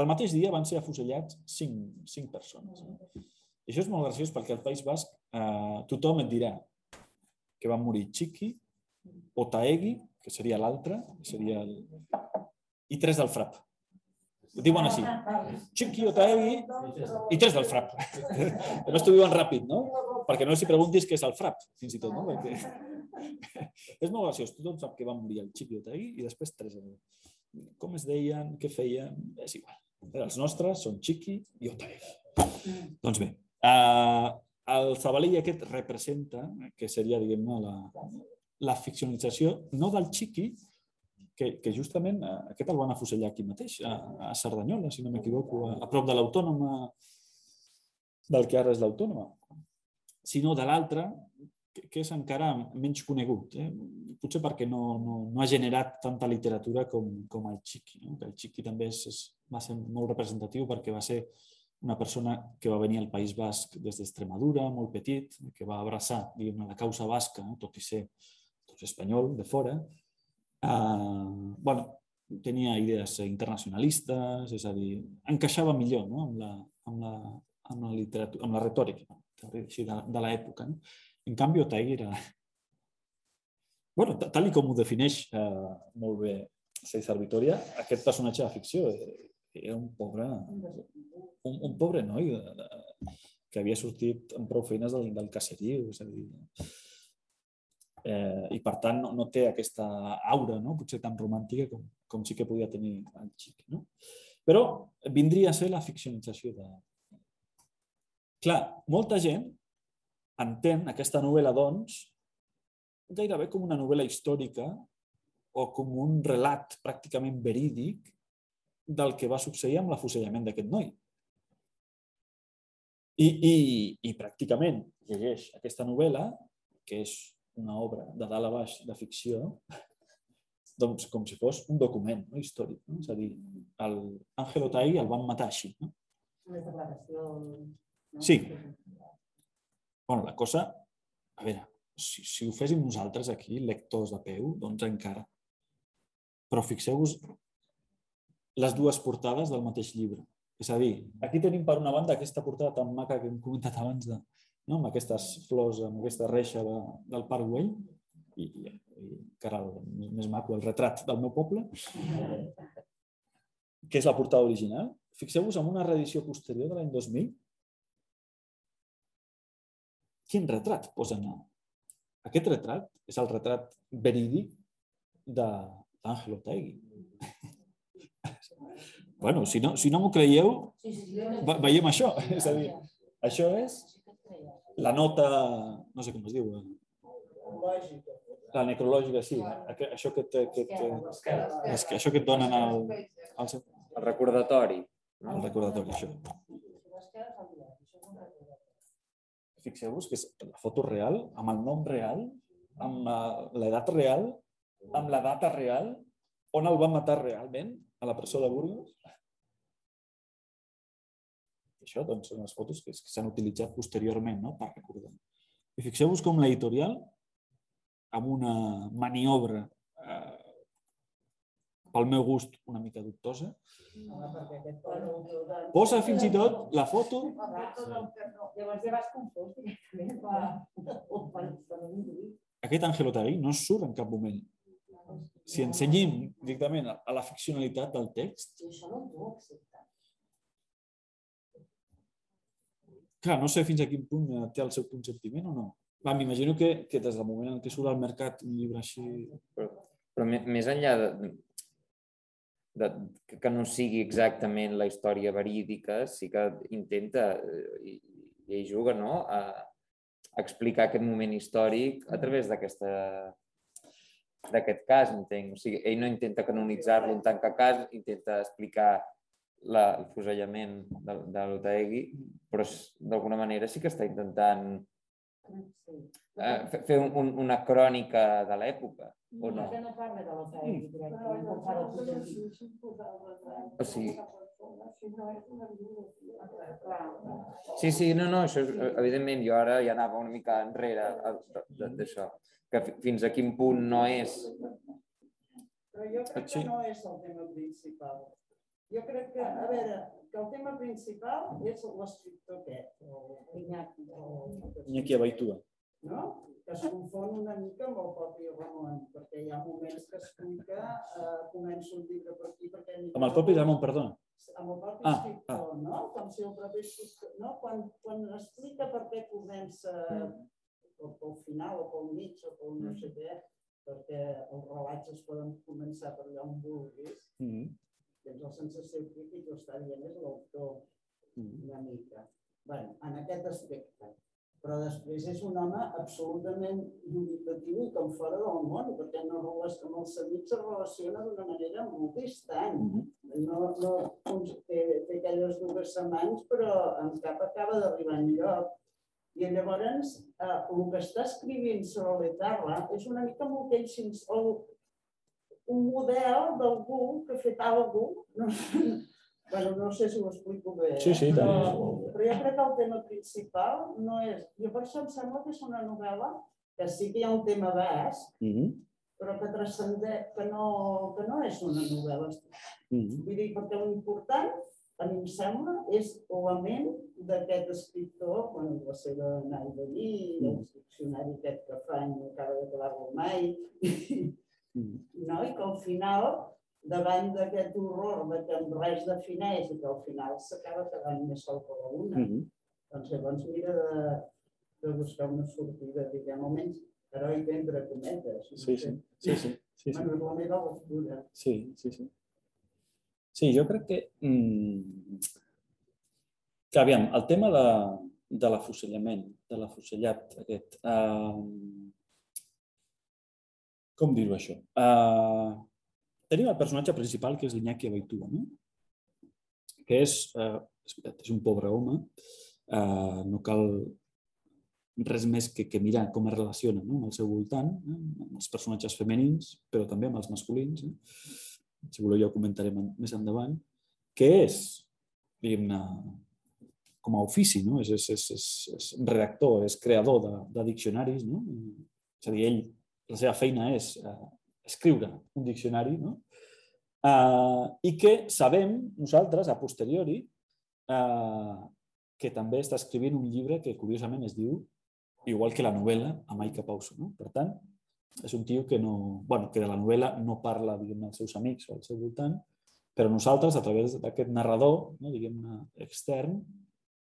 el mateix dia van ser afusellats cinc, cinc persones. No? I això és molt graciós perquè al País Basc eh, tothom et dirà que van morir Chiqui, Otaegui, que seria l'altre, seria el... i tres del FRAP. Ho diuen així. Chiqui, Otaegui i tres del FRAP. no t'ho diuen ràpid, no? Perquè no si preguntis què és el FRAP, fins i tot, no? Perquè... és molt graciós. Tothom sap que van morir el Chiqui Otaegui i després tres. Com es deien, què feien, és igual. Els nostres són Chiqui i Otaegui. Doncs bé, eh, el Zabalei aquest representa, que seria, diguem-ne, la, la ficcionalització, no del Chiqui, que, que justament eh, aquest el van afusellar aquí mateix, a, a Cerdanyola, si no m'equivoco, a, a prop de l'autònoma, del que ara és l'autònoma, sinó de l'altre, que, que és encara menys conegut, eh? potser perquè no, no, no ha generat tanta literatura com, com el Chiqui. No? El Chiqui també és, és, va ser molt representatiu perquè va ser una persona que va venir al País Basc des d'Extremadura, molt petit, que va abraçar la causa basca, no? tot i ser doncs, espanyol de fora. Uh, bueno, tenia idees internacionalistes, és a dir, encaixava millor no? amb, la, amb, la, amb la literatura, amb la retòrica així, de, de l'època. No? En canvi, Otaegui era... bueno, ta- tal com ho defineix eh, molt bé César Vitoria, aquest personatge de ficció eh, era un pobre, un, un pobre noi de, de, que havia sortit amb prou feines del, del caseriu, és a dir, eh, i per tant no, no té aquesta aura no? potser tan romàntica com, com sí que podia tenir el xic. No? Però vindria a ser la ficcionalització de... Clar, molta gent entén aquesta novel·la, doncs, gairebé com una novel·la històrica o com un relat pràcticament verídic del que va succeir amb l'afusellament d'aquest noi. I, i, I pràcticament llegeix aquesta novel·la, que és una obra de dalt a baix de ficció, doncs com si fos un document no? històric. No? És a dir, el Ángel Otaegui el van matar així. No? Una declaració... No? Sí. Bueno, la cosa, a veure, si, si ho féssim nosaltres aquí, lectors de peu, doncs encara. Però fixeu-vos les dues portades del mateix llibre. És a dir, aquí tenim per una banda aquesta portada tan maca que hem comentat abans, de, no? amb aquestes flors, amb aquesta reixa de, del Güell, i, i, i encara el, més maco, el retrat del meu poble, que és la portada original. Fixeu-vos en una reedició posterior de l'any 2000, quin retrat posen allà? Aquest retrat és el retrat verídic d'Àngel Otaegui. Bueno, si no, si no m'ho creieu, veiem això. És a dir, això és la nota, no sé com es diu, la necrològica, sí. Això que, te, que, te, és que això que et donen al, al, seu- El recordatori. al recordatori, això. Fixeu-vos que és la foto real, amb el nom real, amb la- l'edat real, amb la data real, on el van matar realment, a la presó de Burgos. Això doncs, són les fotos que, s'han utilitzat posteriorment no? per recordar. I fixeu-vos com l'editorial, amb una maniobra eh, pel meu gust una mica dubtosa, posa fins i tot la foto Llavors ja vas confós directament. Va. aquest Àngel Otari no surt en cap moment. Si ensenyem directament a la ficcionalitat del text, I això no ho puc acceptar. clar, no sé fins a quin punt eh, té el seu consentiment o no. Va, M'imagino que, que des del moment en què surt al mercat un llibre així... Però me- més enllà de, de, que- que no sigui exactament la història verídica, sí que intenta, eh, i, i ell juga, no?, a, a explicar aquest moment històric a través d'aquesta d'aquest cas, entenc. O sigui, ell no intenta canonitzar-lo en tant que cas, intenta explicar la, el fusellament de, de l'Otaegui, però d'alguna manera sí que està intentant Sí. eh, fer- un, un, una crònica de l'època, o no? No parla de directament, positiu. O sigui. Sí, sí, no, no, això és, evidentment, jo ara ja anava una mica enrere a- de- d'això, que fi- fins a quin punt no és... Però jo crec que no és el tema principal. Jo crec que, a veure, que el tema principal és l'escriptor aquest, o Iñaki. Iñaki Abaitua. no? que es confon una mica amb el propi Ramon, perquè hi ha moments que explica, eh, comença un llibre per aquí, perquè... Amb el propi Ramon, perdona. amb el propi Ah, escriptor, no? Com si el propi escriptor, no? Quan, quan explica per què comença o pel final o pel mig o pel no sé què, perquè els relats es poden començar per allà on vulguis, Mm -hmm. tens la sensació que qui t'ho està dient és l'autor Mm. una mica. Bé, en aquest aspecte. Però després és un home absolutament dubitatiu i com fora del món, perquè no, amb els amics es relaciona d'una manera molt distant no, no té, té aquelles dues amants, però en cap acaba d'arribar enlloc. I llavors, eh, el que està escrivint sobre l'Eterra és una mica amb aquell, sins- el, un model d'algú que ha fet cosa, no, bueno, no sé si ho explico bé, Sí, sí, i però, tant. però jo crec que el tema principal no és... Jo per això em sembla que és una novel·la que sí que hi ha un tema basc, Mm -hmm. però que transcendeix, que no, que no és una novel·la Mm -hmm. Vull dir, perquè l'important, a mi em sembla, és la ment d'aquest escriptor, bueno, la seva anall de dir, el diccionari aquest que fa i no acaba d'acabar-lo mai, no? i que al final, davant d'aquest horror de que res defineix i que al final s'acaba quedant més sol que la una, Mm -hmm. doncs llavors mira de, de buscar una sortida, diguem, almenys heroica entre cometes. no Sí, sí, sí, sí, sí, sí. Bueno, és la meva lectura. Sí, sí, sí. Sí, jo crec que... Mm, que aviam, el tema de, de l'afusellament, de l'afusellat aquest, uh, com dir-ho això? Uh, tenim el personatge principal, que és l'Iñaki Abaitua, no? que és, uh, és, veritat, és un pobre home, uh, no cal res més que, que mirar com es relaciona no? el seu voltant, eh? amb els personatges femenins, però també amb els masculins. Eh? Si voleu ja ho comentarem en- més endavant, que és, diguem-ne, com a ofici, no? és, és, és, és, és redactor, és creador de, de diccionaris, no? és a dir, ell, la seva feina és eh, escriure un diccionari, no? eh, i que sabem nosaltres, a posteriori, eh, que també està escrivint un llibre que curiosament es diu igual que la novel·la Amaica Pauso. No? Per tant, és un tio que, no, bueno, que de la novel·la no parla diguem als seus amics o al seu voltant, però nosaltres, a través d'aquest narrador, no, diguem-ne, extern,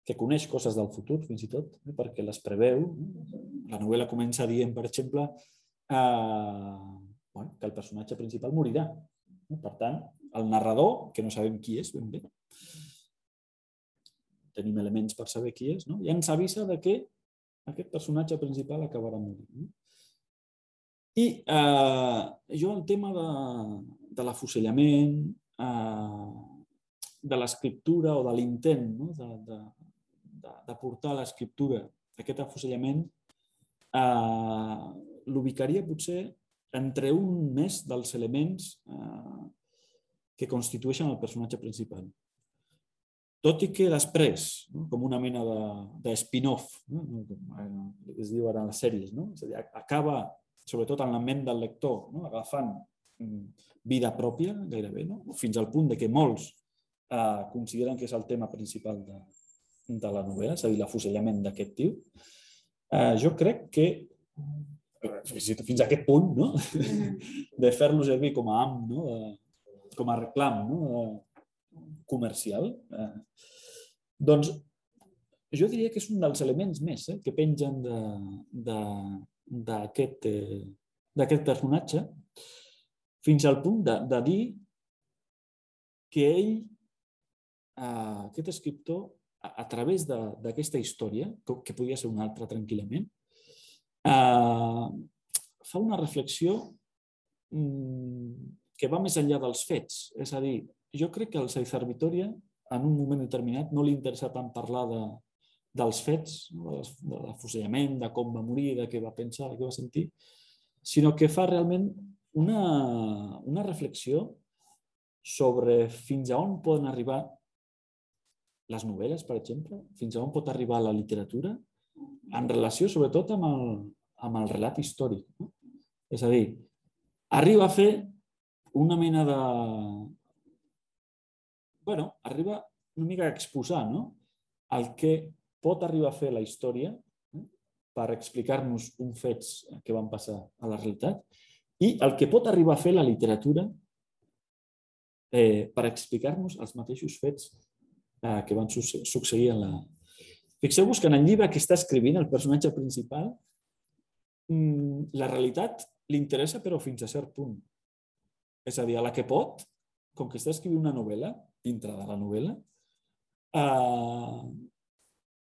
que coneix coses del futur, fins i tot, eh, perquè les preveu. No? La novel·la comença dient, per exemple, eh, bueno, que el personatge principal morirà. No? Per tant, el narrador, que no sabem qui és ben bé, tenim elements per saber qui és, no? i ens avisa de que aquest personatge principal acabarà morint. No? I eh, jo el tema de, de l'afusellament, eh, de l'escriptura o de l'intent no? de, de, de, de portar l'escriptura aquest afusellament, eh, l'ubicaria potser entre un més dels elements eh, que constitueixen el personatge principal. Tot i que després, no, com una mena de, de spin-off, no, es diu ara a les sèries, no? és a dir, acaba, sobretot en la ment del lector, no? agafant mm, vida pròpia, gairebé, no? fins al punt de que molts eh, consideren que és el tema principal de, de la novel·la, és a dir, l'afusellament d'aquest tio. Eh, jo crec que fins a aquest punt, no? de fer-lo servir com a am, no? com a reclam no? comercial, eh, doncs jo diria que és un dels elements més eh, que pengen d'aquest eh, personatge, fins al punt de, de dir que ell, eh, aquest escriptor, a, a través d'aquesta història, que, que podia ser una altra tranquil·lament, eh, fa una reflexió mm, que va més enllà dels fets. És a dir, jo crec que al César Vitoria, en un moment determinat, no li interessa tant parlar de, dels fets, no? de l'afusellament, de com va morir, de què va pensar, de què va sentir, sinó que fa realment una, una reflexió sobre fins a on poden arribar les novel·les, per exemple, fins a on pot arribar la literatura, en relació sobretot amb el, amb el relat històric. No? És a dir, arriba a fer una mena de... bueno, arriba una mica a exposar no? el que pot arribar a fer la història eh? per explicar-nos uns fets que van passar a la realitat i el que pot arribar a fer la literatura eh, per explicar-nos els mateixos fets eh, que van succeir en la... Fixeu-vos que en el llibre que està escrivint el personatge principal mm, la realitat li interessa però fins a cert punt. És a dir, a la que pot, com que està escrivint una novel·la, dintre de la novel·la, eh,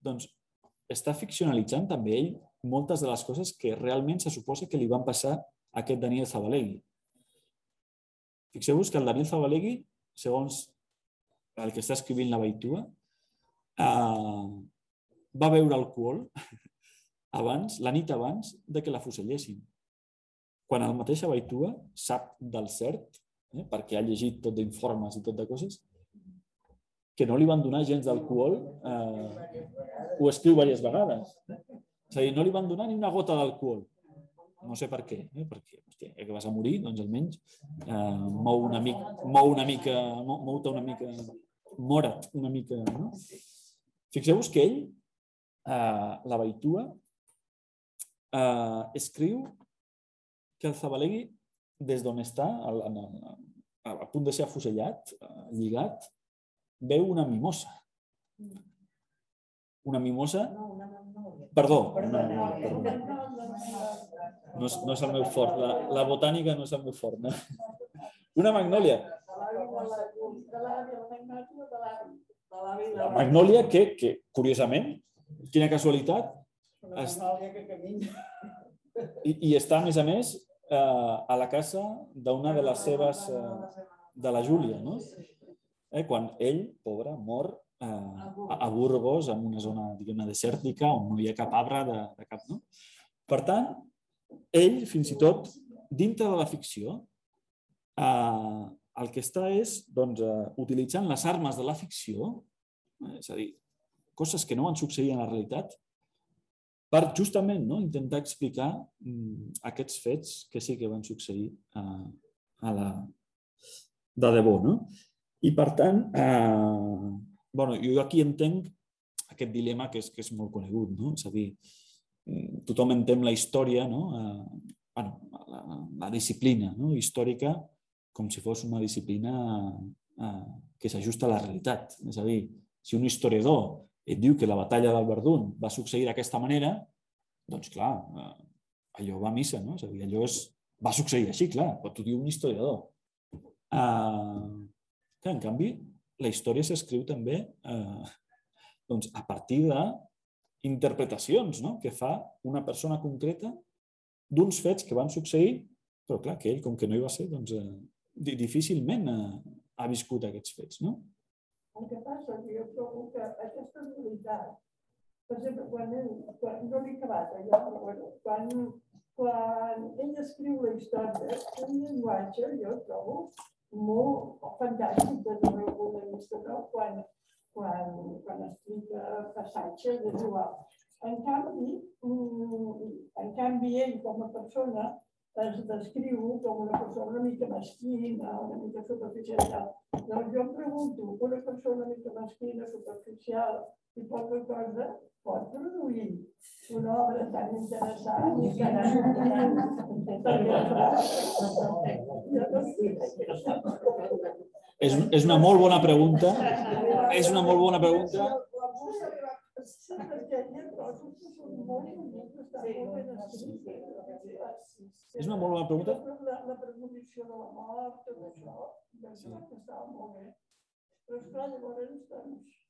doncs està ficcionalitzant també ell moltes de les coses que realment se suposa que li van passar a aquest Daniel Zabalegui. Fixeu-vos que el Daniel Zabalegui, segons el que està escrivint la Baitua, eh, va beure alcohol abans, la nit abans de que la fusellessin. Quan el mateix Baitua sap del cert, eh, perquè ha llegit tot d'informes i tot de coses, que no li van donar gens d'alcohol, eh, ho escriu diverses vegades. És a dir, no li van donar ni una gota d'alcohol. No sé per què, eh? perquè hòstia, que vas a morir, doncs almenys eh, mou una mica, mou una mica, mou-te una mica mora't una mica. No? Fixeu-vos que ell, eh, la Baitua, eh, escriu que el Zabalegui, des d'on està, al, a, a, a punt de ser afusellat, eh, lligat, veu una mimosa. Una mimosa... Perdó, no, no, perdó. No, és, no és el meu fort. La, la botànica no és el meu fort. No? Una magnòlia. La Magnòlia, que, que curiosament, quina casualitat, es... I, i està, a més a més, eh, a la casa d'una de les seves, eh, de la Júlia, no? Eh, quan ell, pobre, mor eh, a Burgos, en una zona, diguem desèrtica, on no hi ha cap arbre de, de cap... No? Per tant, ell, fins i tot, dintre de la ficció, eh, el que està és doncs, eh, utilitzant les armes de la ficció, eh, és a dir, coses que no van succeir en la realitat, per justament no, intentar explicar mm, aquests fets que sí que van succeir a, a la, de debò. No? I per tant, eh, bueno, jo aquí entenc aquest dilema que és, que és molt conegut, no? és a dir, mm, tothom entén la història, no? eh, bueno, la, la disciplina no? històrica com si fos una disciplina eh, que s'ajusta a la realitat. És a dir, si un historiador et diu que la batalla del Verdun va succeir d'aquesta manera, doncs clar, eh, allò va a missa, no? És a dir, allò és, va succeir així, clar, però t'ho diu un historiador. Uh, Que, en canvi, la història s'escriu també eh, doncs, a partir d'interpretacions no? que fa una persona concreta d'uns fets que van succeir, però clar, que ell, com que no hi va ser, doncs, eh, difícilment eh, ha viscut aquests fets. No? El que passa que jo trobo que aquesta realitat, per exemple, quan, quan no l'he acabat allò, però bueno, quan, quan ell escriu la història, un llenguatge jo trobo molt fantàstic meu punt de no? quan, quan, quan explica passatges és igual. En canvi, mm, en canvi, ell com a persona es descriu com una persona una mica mesquina, una mica superficial. Doncs jo em pregunto, una persona una mica mesquina, superficial i poca cosa pot produir una obra tan interessant i tan És, és una molt bona pregunta. És una molt bona pregunta. És una molt bona pregunta. La, la premonició de la mort, tot això, sí. que estava molt bé. Però esclar, llavors, doncs,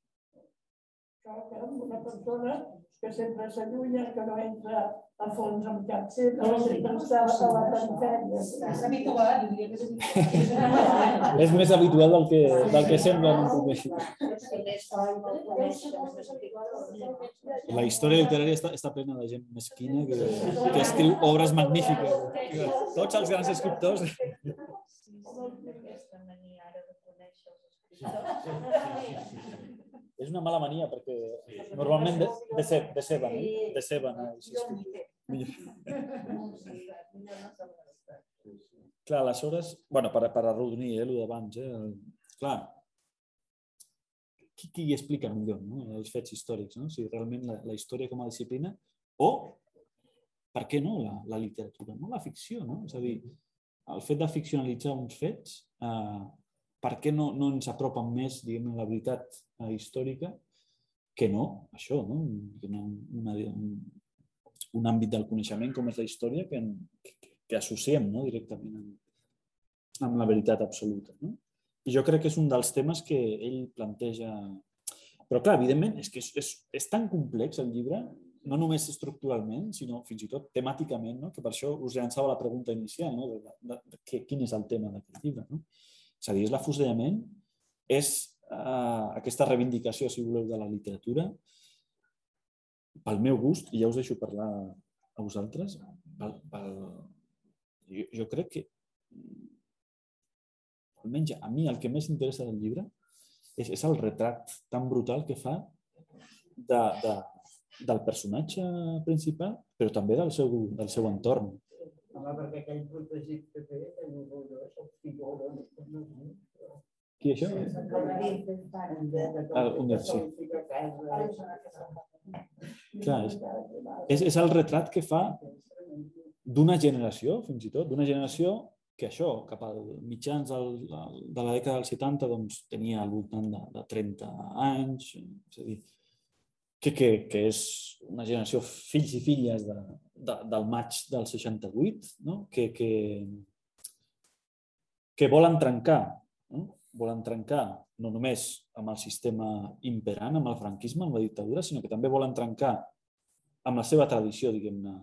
una persona que sempre s'allunya, que no entra a fons amb cap sempre, no, sempre està a la perifèria. És habitual, diria que és habitual. És més habitual del que, del que sembla. No la història literària està, està plena de gent mesquina que, que escriu obres magnífiques. Tots els grans escriptors... És una mala mania perquè normalment de, de, ce, de ceben, eh? de ceben. Eh? Clar, aleshores, bueno, per, per arrodonir eh, el d'abans, eh? clar, qui, qui explica millor no? els fets històrics, no? si realment la, la història com a disciplina o, per què no, la, la literatura, no la ficció. No? És a dir, el fet de ficcionalitzar uns fets, eh, per què no, no ens apropen més diguem, la veritat eh, històrica que no, això, no? Una, una, un, un àmbit del coneixement com és la història que, que, que associem no? directament amb, amb la veritat absoluta. No? I jo crec que és un dels temes que ell planteja. Però clar, evidentment, és que és, és, és tan complex el llibre, no només estructuralment, sinó fins i tot temàticament, no? que per això us llançava la pregunta inicial, no? de, de, de, de quin és el tema d'aquest llibre. No? És a dir, és l'afusellament, és uh, aquesta reivindicació, si voleu, de la literatura, pel meu gust, i ja us deixo parlar a vosaltres, pel, pel... Jo, jo crec que almenys a mi el que més interessa del llibre és, és el retrat tan brutal que fa de, de, del personatge principal, però també del seu, del seu entorn. Home, perquè aquell protegit que té, Qui això? El, un dels, sí. Clar, és, és, és el retrat que fa d'una generació, fins i tot, d'una generació que això, cap al mitjans del, de la dècada dels 70, doncs, tenia al voltant de, de 30 anys, és a dir, que, que, que és una generació fills i filles de, de, del maig del 68, no? que, que, que volen trencar, no? volen trencar no només amb el sistema imperant, amb el franquisme, amb la dictadura, sinó que també volen trencar amb la seva tradició, diguem-ne,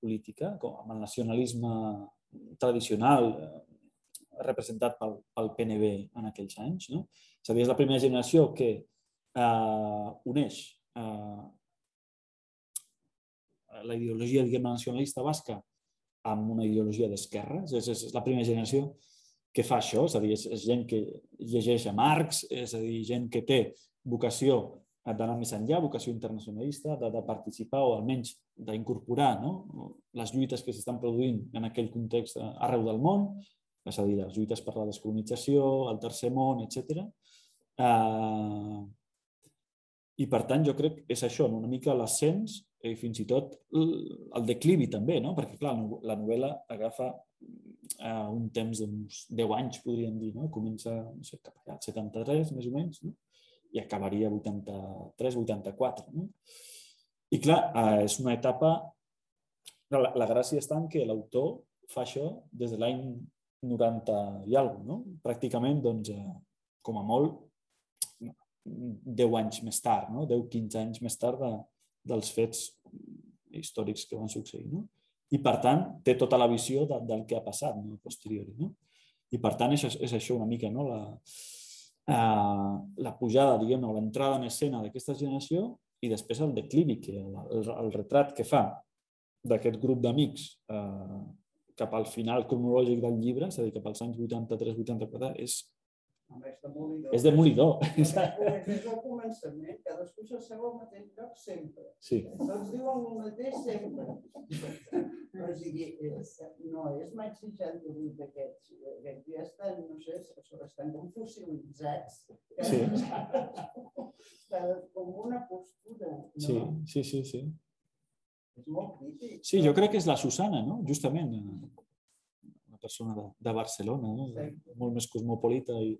política, com amb el nacionalisme tradicional eh, representat pel, pel PNB en aquells anys. No? És a dir, és la primera generació que eh, uneix eh, la ideologia diguem, nacionalista basca amb una ideologia d'esquerres. És, és, és la primera generació que fa això, és a dir, és, és gent que llegeix a Marx, és a dir, gent que té vocació d'anar més enllà, vocació internacionalista, de, de participar o almenys d'incorporar no? les lluites que s'estan produint en aquell context arreu del món, és a dir, les lluites per la descolonització, el tercer món, etc. Eh, I per tant, jo crec que és això, una mica l'ascens i fins i tot el declivi també, no? perquè clar, la novel·la agafa eh, un temps d'uns 10 anys, podríem dir, no? comença no sé, cap allà, 73 més o menys, no? i acabaria 83-84. No? I clar, eh, és una etapa... La, la gràcia està en que l'autor fa això des de l'any 90 i alguna no? Pràcticament, doncs, eh, com a molt, 10 anys més tard, no? 10-15 anys més tard de, dels fets històrics que van succeir. No? I, per tant, té tota la visió de, del que ha passat no? a posteriori. No? I, per tant, és, és això una mica no? la, eh, la pujada, diguem-ne, o l'entrada en escena d'aquesta generació i després el declivi, que el, el, el retrat que fa d'aquest grup d'amics eh, cap al final cronològic del llibre, és a dir, cap als anys 83-84, és És demolidor. És demolidor. És el començament, cadascú s'asseu al mateix lloc sempre. Sí. Tots diuen el mateix sempre. O sigui, és, no, és maig 68 aquests. Aquests ja estan, no sé, estan com fossilitzats. Sí. Com una postura. No? Sí, sí, sí, sí. És molt crític. Sí, jo crec que és la Susana, no? Justament, persona de, de Barcelona, no? molt més cosmopolita i,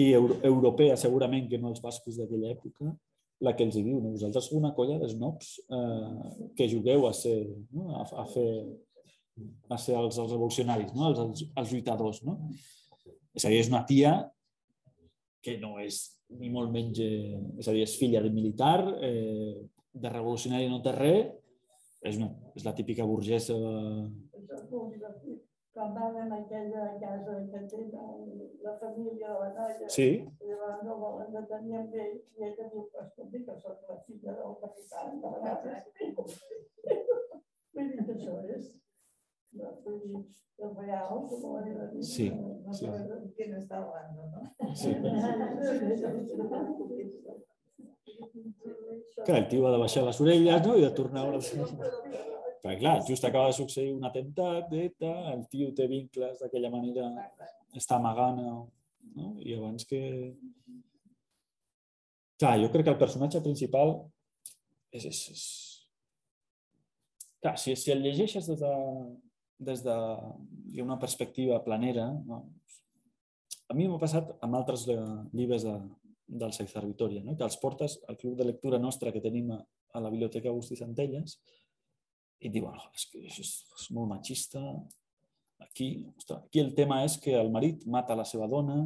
i euro, europea segurament que no els bascos d'aquella època, la que els hi diu, no? vosaltres sou una colla d'esnops eh, que jugueu a ser, no? a, a fer a ser els, els revolucionaris, no? els, els, els lluitadors. No? És a dir, és una tia que no és ni molt menys, eh, és a dir, és filla de militar, eh, de revolucionari no té res, és, una, és la típica burgesa quan van en aquella casa que tenen la família de la noia, Sí. llavors no volen de tenir amb ells, i ella diu, escolti, que soc la filla del capità de la casa. Vull dir que això és no. Sí, no sí. de Quién está hablando, no? Sí. Sí. que el tio ha de baixar les orelles no? i de tornar a Perquè, clar, just acaba de succeir un atemptat, eta, el tio té vincles d'aquella manera, està amagant, no? i abans que... Clar, jo crec que el personatge principal és... és, és... Clar, si, si el llegeixes des de, des de una perspectiva planera, no? a mi m'ha passat amb altres eh, llibres de, del César Vitoria, no? que els portes al club de lectura nostre que tenim a, a la Biblioteca Agustí Centelles i diuen, oh, és que és, és molt machista. Aquí, ostres, aquí el tema és que el marit mata la seva dona.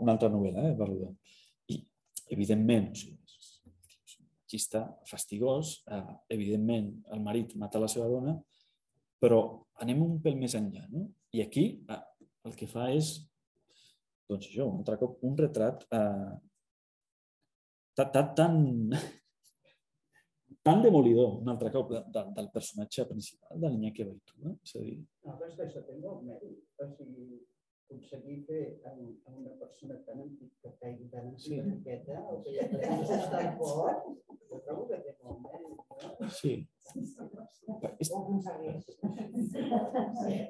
Una altra novel·la, eh, parlo. I, evidentment, o sigui, és machista, fastigós, eh, evidentment, el marit mata la seva dona, però anem un pèl més enllà, no? I aquí eh, el que fa és, doncs això, un altre cop, un retrat eh, tan, tan, tan demolidor, un altre cop, de, de, del personatge principal, de l'Iñaki Baitua. És a dir, No, però és que això té molt mèrit. O sigui, aconseguir fer amb, amb una persona tan antic que caigui tan Sí. antipatiqueta, o que ja és tan fort, jo trobo que té molt mèrit. No? sí. És, Ho aconsegueix.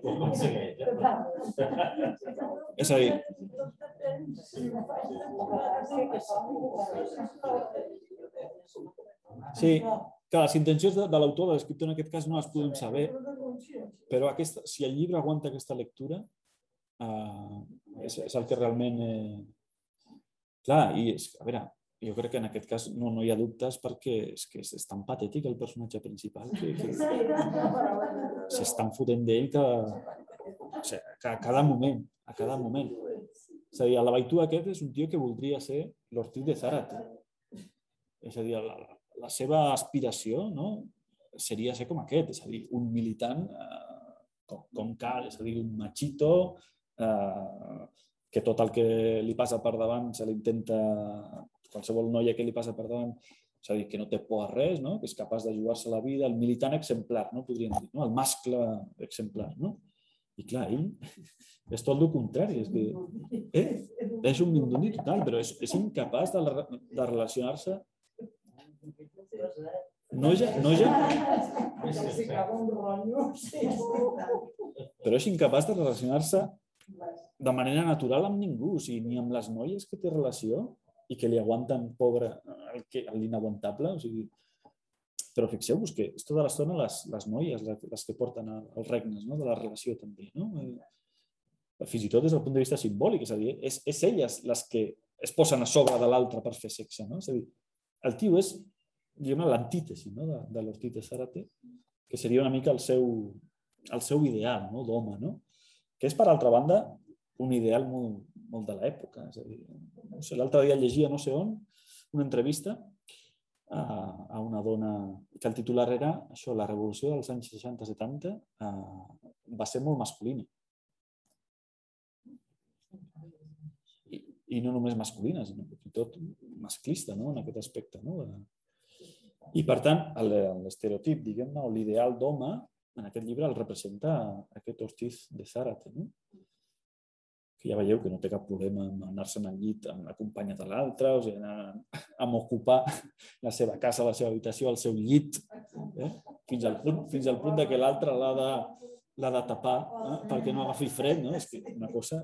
Ho aconsegueix, és a dir, sí, que les intencions de, de l'autor, de l'escriptor en aquest cas, no les podem saber, però aquesta, si el llibre aguanta aquesta lectura, eh, és, és el que realment... Eh... Clar, i és, a veure, jo crec que en aquest cas no, no hi ha dubtes perquè és que és, és tan patètic el personatge principal que, que s'estan fotent d'ell que, o sigui, que a cada moment, a cada moment. És a dir, el Baitú aquest és un tio que voldria ser l'Ortiz de Zárate. És a dir, la, la seva aspiració no, seria ser com aquest, és a dir, un militant eh, com, com cal, és a dir, un machito eh, que tot el que li passa per davant se l'intenta, qualsevol noia que li passa per davant, és a dir, que no té por a res, no? que és capaç de jugar-se la vida, el militant exemplar, no? podríem dir, no? el mascle exemplar. No? I clar, ell és tot el contrari, és que eh, és un mindundi total, però és, és incapaç de, la- de relacionar-se no ja, no ja, Si ficava un rotllo, sí. però és incapaç de relacionar-se de manera natural amb ningú, o sigui, ni amb les noies que té relació i que li aguanten, pobre, el que- l'inaguantable. O sigui, però fixeu-vos que és tota l'estona les, les noies les, les que porten el- els regnes no? de la relació també. No? Eh, Fins i tot des del punt de vista simbòlic, és a dir, és, és elles les que es posen a sobre de l'altre per fer sexe. No? És a dir, el tio és diguem l'antítesi no? de, de l'Ortiz de Zárate, que seria una mica el seu, el seu ideal no? d'home, no? que és, per altra banda, un ideal molt, molt de l'època. És a dir, no sé, l'altre dia llegia no sé on una entrevista a, a una dona que el titular era això, la revolució dels anys 60-70 eh, va ser molt masculina. I, I no només masculina, sinó tot masclista no? en aquest aspecte. No? I per tant, l'estereotip, diguem-ne, o l'ideal d'home en aquest llibre el representa aquest Ortiz de Zárate, no? que ja veieu que no té cap problema en anar-se'n al llit amb la companya de l'altre, o sigui, anar, amb ocupar la seva casa, la seva habitació, el seu llit, eh? fins, al punt, fins al punt de que l'altre l'ha de, de tapar eh? perquè no agafi fred, no? És que una cosa...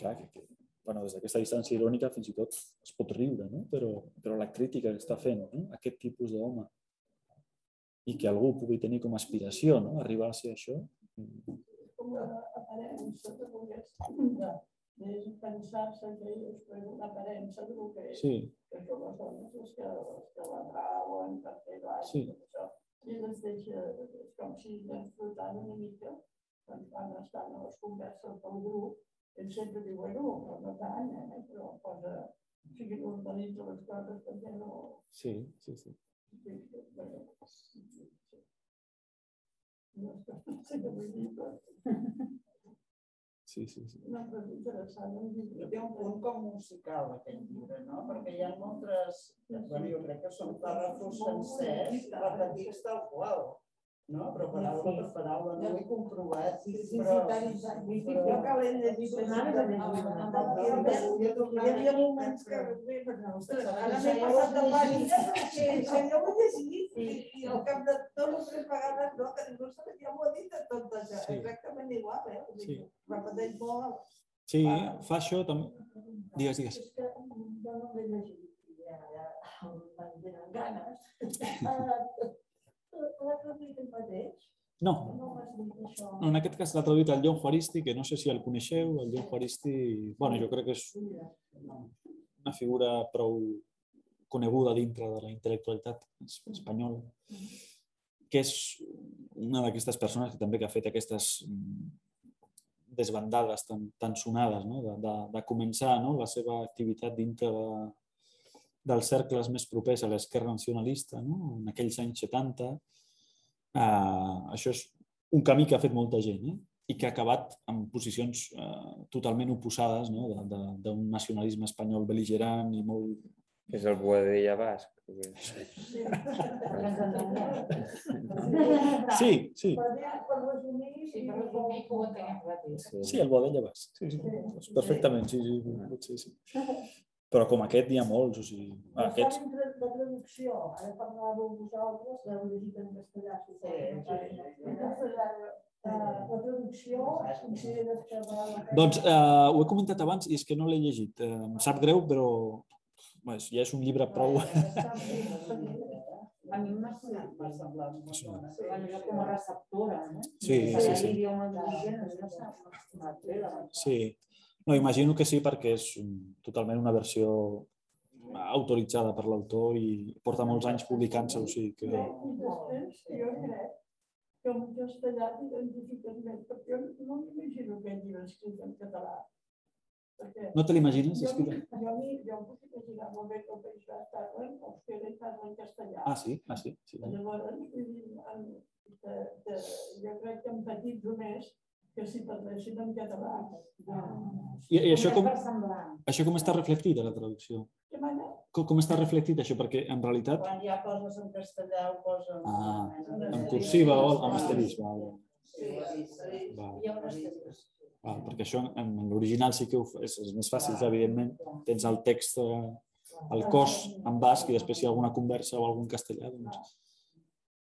Clar, que, que, bueno, des d'aquesta distància irònica fins i tot es pot riure, no? però, però la crítica que està fent no? aquest tipus d'home i que algú pugui tenir com a aspiració no? arribar a ser això, com una aparença de voler de, de pensar-se que ells per una aparença del que és, sí, que són les dones les que, les que la trauen per fer l'any Sí. i això. I les deixa, és com si anem flotant una mica, quan, quan estan a les converses del grup, ells sempre diu, bueno, però no tant, eh? però posa, o sigui, organitza les coses perquè no... sí, sí, sí. No Sí, sí, sí. no, però és interessant. Té un punt com musical aquest llibre, no? Perquè hi ha moltes, bueno, jo crec que són pàrrafos sencers, repetits tal qual, no? Però paraula per paraula no ho he comprovat, Sí, sí, però... sí, tant i tant. Jo que l'he llegit Anaves a llegir una. Hi havia moments que, ostres, ara m'he passat de que si allò ho he llegit i, al cap de dues o tres vegades no, que ja m'ho ha dit de tot això, Sí. exactament igual, eh? Dir, Sí. Repeteix molt. Sí, fa això també. Digues, digues. És que jo no l'he llegit, ja, ja em venen ganes. No, No en aquest cas l'ha traduït el John Juaristi, que no sé si el coneixeu, el John Juaristi, bueno, jo crec que és una figura prou coneguda dintre de la intel·lectualitat es- espanyola, que és una d'aquestes persones que també que ha fet aquestes mm, desbandades tan, tan sonades, no? de, de, de començar no? la seva activitat dintre de, dels cercles més propers a l'esquerra nacionalista, no? en aquells anys 70. Eh, això és un camí que ha fet molta gent eh? i que ha acabat en posicions eh, totalment oposades no? de- de- d'un nacionalisme espanyol beligerant i molt... És el Boadella basc. Sí, sí, Sí, el Boadella Basc. Sí, sí, perfectament, sí, sí, sí, sí. Però com aquest n'hi ha molts, o sigui, Aquests... aquests... La traducció, ara parlàveu vosaltres, l'heu llegit en castellà, suposo. En castellà, eh, la traducció, consideres que pena? Doncs eh, ho he comentat abans i és que no l'he llegit. Eh, em sap greu, però bé, ja és un llibre prou... A mi m'ha sonat M'ha semblat molt Sí. Bueno, jo com a receptora, no? Sí, sí, sí. La- Sí. No, imagino que sí, perquè és totalment una versió autoritzada per l'autor i porta molts anys publicant-se, o sigui que... I després, jo crec que en castellà t'identifiques més, perquè jo no m'imagino aquest llibre escrit en català. Perquè No te l'imagines? jo, escrit? jo, jo em puc imaginar molt bé que el País Basc parlen euskera i parlen castellà. Ah, sí? Ah, sí? sí. Llavors, vull dir, en, de, de, jo crec que en petits només que si parlessin en català. I, i això, com, això com està reflectit a la traducció? Com, com està reflectit això? Perquè en realitat, Quan hi ha coses en castellà ho posen... Ah, en en cursiva o amb asterisc, val, Sí, sí, sí. val, Hi ha un asterisc. val, perquè això en, en l'original sí que ho, fa- és, és més fàcil, evidentment. Tens el text, eh, el cos en basc i després si hi ha alguna conversa o algun castellà, doncs...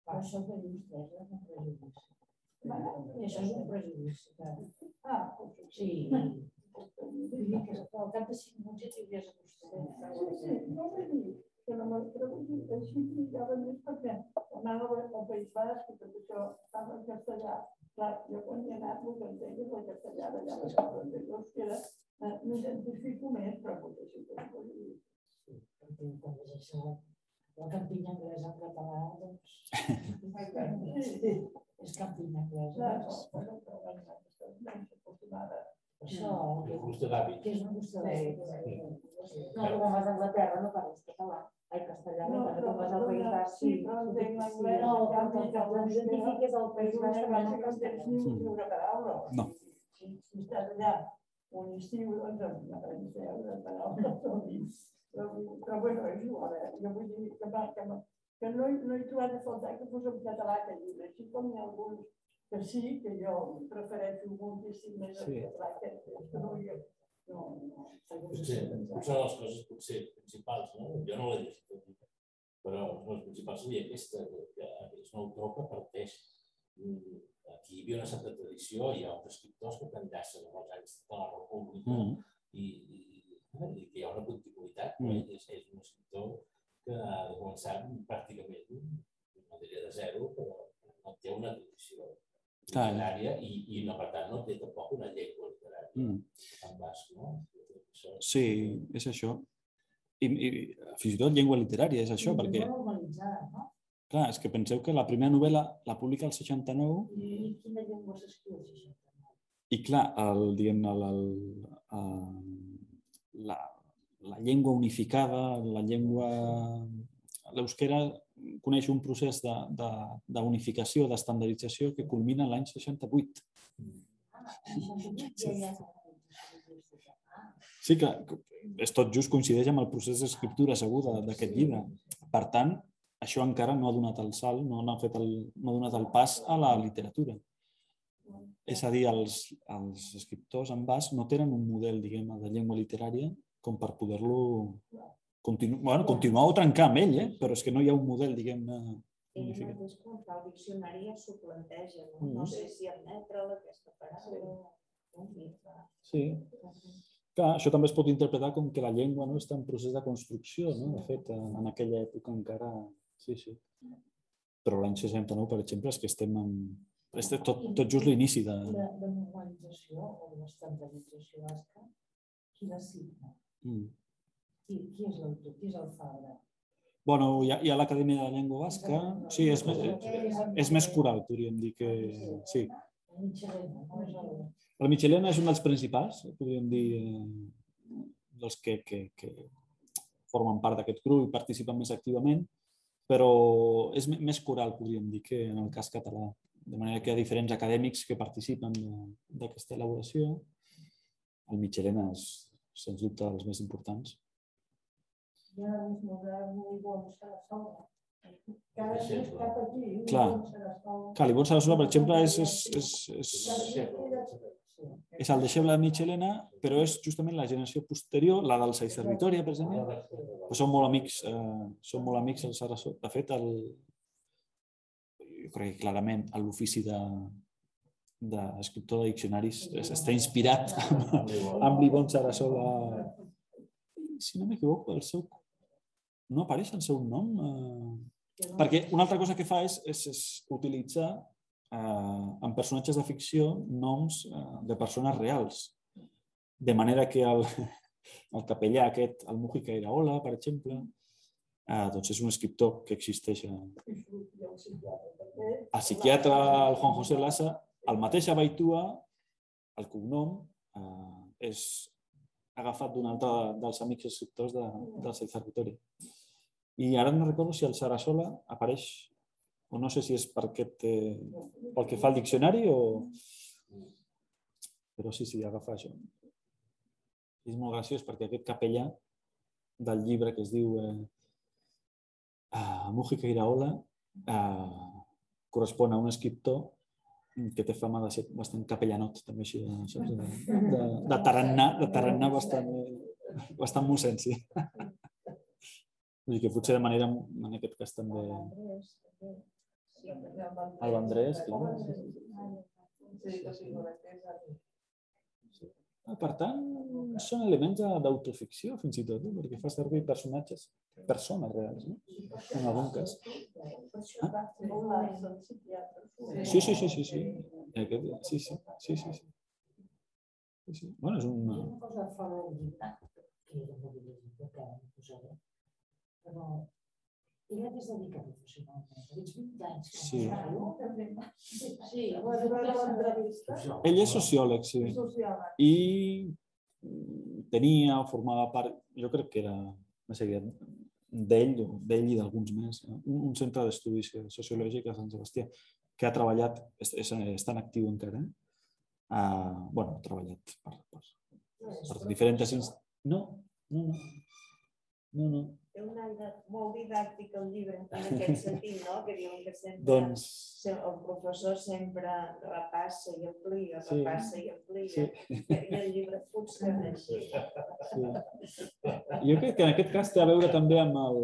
Això que dius, Teresa, és prejudici. I això és un prejudici. que- Ah, Sí. Vull dir que al cap de cinc minuts ja t'hi hauries acostumat. sí, no vull dir que no m'ho traduït així picava més perquè anava al País Basc i tot això estava en castellà. Clar, jo quan hi he anat, el que entenc és el castellà d'allà, la que entenc l'euskera, eh, m'identifico més, però potser sí que ho vull dir. Perquè quan és això, la campanya anglesa en català, doncs... Sí, És campanya anglesa. clar, doncs. però, però, però, però, menys acostumada. Això, El l'hàbit. que és un gust de Sí. No, quan vas a Anglaterra no parles català. Ai, castellà, no, No, quan però vas al País Basc, sí, però entenc l'anglès, No, quan el t'identifiques al País És Basc, una també cosa no que no tens ni una paraula. No. Si, estàs allà un estiu, doncs m'agradaria ser una paraula. Però, però bueno, és igual. Eh? Jo vull dir que, va, que, va- que no, he- no he trobat a faltar que fos en català aquest llibre, així com hi ha alguns que sí, que jo prefereixo moltíssim més el Sí. català que que no, jo, no, no. Potser, potser les coses potser principals, no? Jo no l'he llegit, llibre, però les principals seria aquesta, que és un autor que parteix mm, aquí hi havia una certa tradició, hi ha uns escriptors que t'enllacen amb els anys de la República Mm. i, i, i que hi ha una continuïtat. Mm. És, és un escriptor que ha de començar pràcticament, no diria de zero, però no té una tradició. Literària i, i no, per tant no té tampoc una llengua literària Mm. en basc, no? Això, Sí, és això. I, i fins i tot llengua literària és això, perquè, Molt normalitzada, no? clar, és que penseu que la primera novel·la la publica el 69 I quina llengua s'escriu, això? i, clar, el, diguem el, el, el, la, la llengua unificada, la llengua... L'euskera coneix un procés de- de- d'unificació, de, d'estandardització que culmina l'any 68. Sí, que és tot just coincideix amb el procés d'escriptura segur d'aquest llibre. Per tant, això encara no ha donat el salt, no, no, ha, fet el, no ha donat el pas a la literatura. És a dir, els, els escriptors en basc no tenen un model, diguem de llengua literària com per poder-lo continu bueno, continuar o trencar amb ell, eh? però és que no hi ha un model, diguem-ne, Ell mateix fa el diccionari ja s'ho planteja, no? Mm. No sé si admetre-la aquesta paraula. Clar. Sí. Clar, això també es pot interpretar com que la llengua no està en procés de construcció, no? De fet, en en aquella època encara... Sí, sí. Però l'any 69, per exemple, és que estem en... És tot, tot just l'inici de... De, de normalització o d'estandardització basca, qui la signa? Mm. Qui, qui és l'autor? Qui és el Fabra? Bueno, hi ha, hi ha l'Acadèmia de la Llengua Basca. Sí, és, més- és més coral, podríem dir que... Sí. El Michelena, és el... La Michelena és un dels principals, podríem dir, eh, dels que, que, que formen part d'aquest grup i participen més activament, però és més coral, podríem dir, que en el cas català. De manera que hi ha diferents acadèmics que participen d'aquesta elaboració. El Michelena és, sens dubte, dels més importants. Ja és i bon sola. Cada Sí, dia cap aquí, Clar. sola. Clar, Libor Sarasola, per exemple, és, és, és, és, és el deixeble de Michelena, però és justament la generació posterior, la del Saiz Vitoria, per exemple, però són molt amics, eh, són molt amics el Sarasola. De fet, el, jo crec que clarament a l'ofici de d'escriptor de diccionaris es- està inspirat amb, amb l'Ivon Sarasola. Si no m'equivoco, el seu... No apareix el seu nom? Eh... Perquè una altra cosa que fa és, és, és utilitzar eh, en personatges de ficció noms eh, de persones reals. De manera que el, el capellà aquest, el Mujica Iraola, per exemple, eh, doncs és un escriptor que existeix. A... El psiquiatre, el Juan José Lassa, el mateix Abaitua, el cognom, eh, és agafat d'un altre dels amics escriptors de, del César Vittori. I ara no recordo si el Sarasola apareix, o no sé si és per aquest, eh, pel que fa al diccionari o... Però sí, sí, agafa això. És molt graciós perquè aquest capellà del llibre que es diu eh, uh, Mújica Iraola eh, correspon a un escriptor que té fama de ser bastant capellanot, també així, de, saps? de, de, de tarannà, de tarannà bastant, eh, bastant mossèn, sí. Vull dir que potser de manera, en aquest cas també... El Vendrés, clar. Ah, Per tant, són elements de- d'autoficció, fins i tot, eh? perquè fa servir personatges, persones reals, no? en algun cas. Sí, sí, sí, sí, sí. Aquest, sí, sí, sí, sí, sí. sí, sí. Bueno, és un... Una cosa fora que era molt que ara posaré, però I a què es dedica professionalment? Aquests 20 anys que Sí. Sí, Vas veure l'entrevista? Ell és sociòleg, sí. Sociòleg. I tenia o formava part, jo crec que era més aviat d'ell, o d'ell i d'alguns més, eh, un, un centre d'estudis sociològics a Sant Sebastià, que ha treballat, és, és, està en actiu encara, eh? Uh, bueno, ha treballat per, per, per diferents... No, no, no. No, no. Té un aire molt didàctic el llibre, en aquest sentit, no? Que diuen que sempre Doncs, el professor sempre repassa i amplia, Sí. repassa i amplia. Sí. I el llibre funciona així. Sí. Jo crec que en aquest cas té a veure també amb el,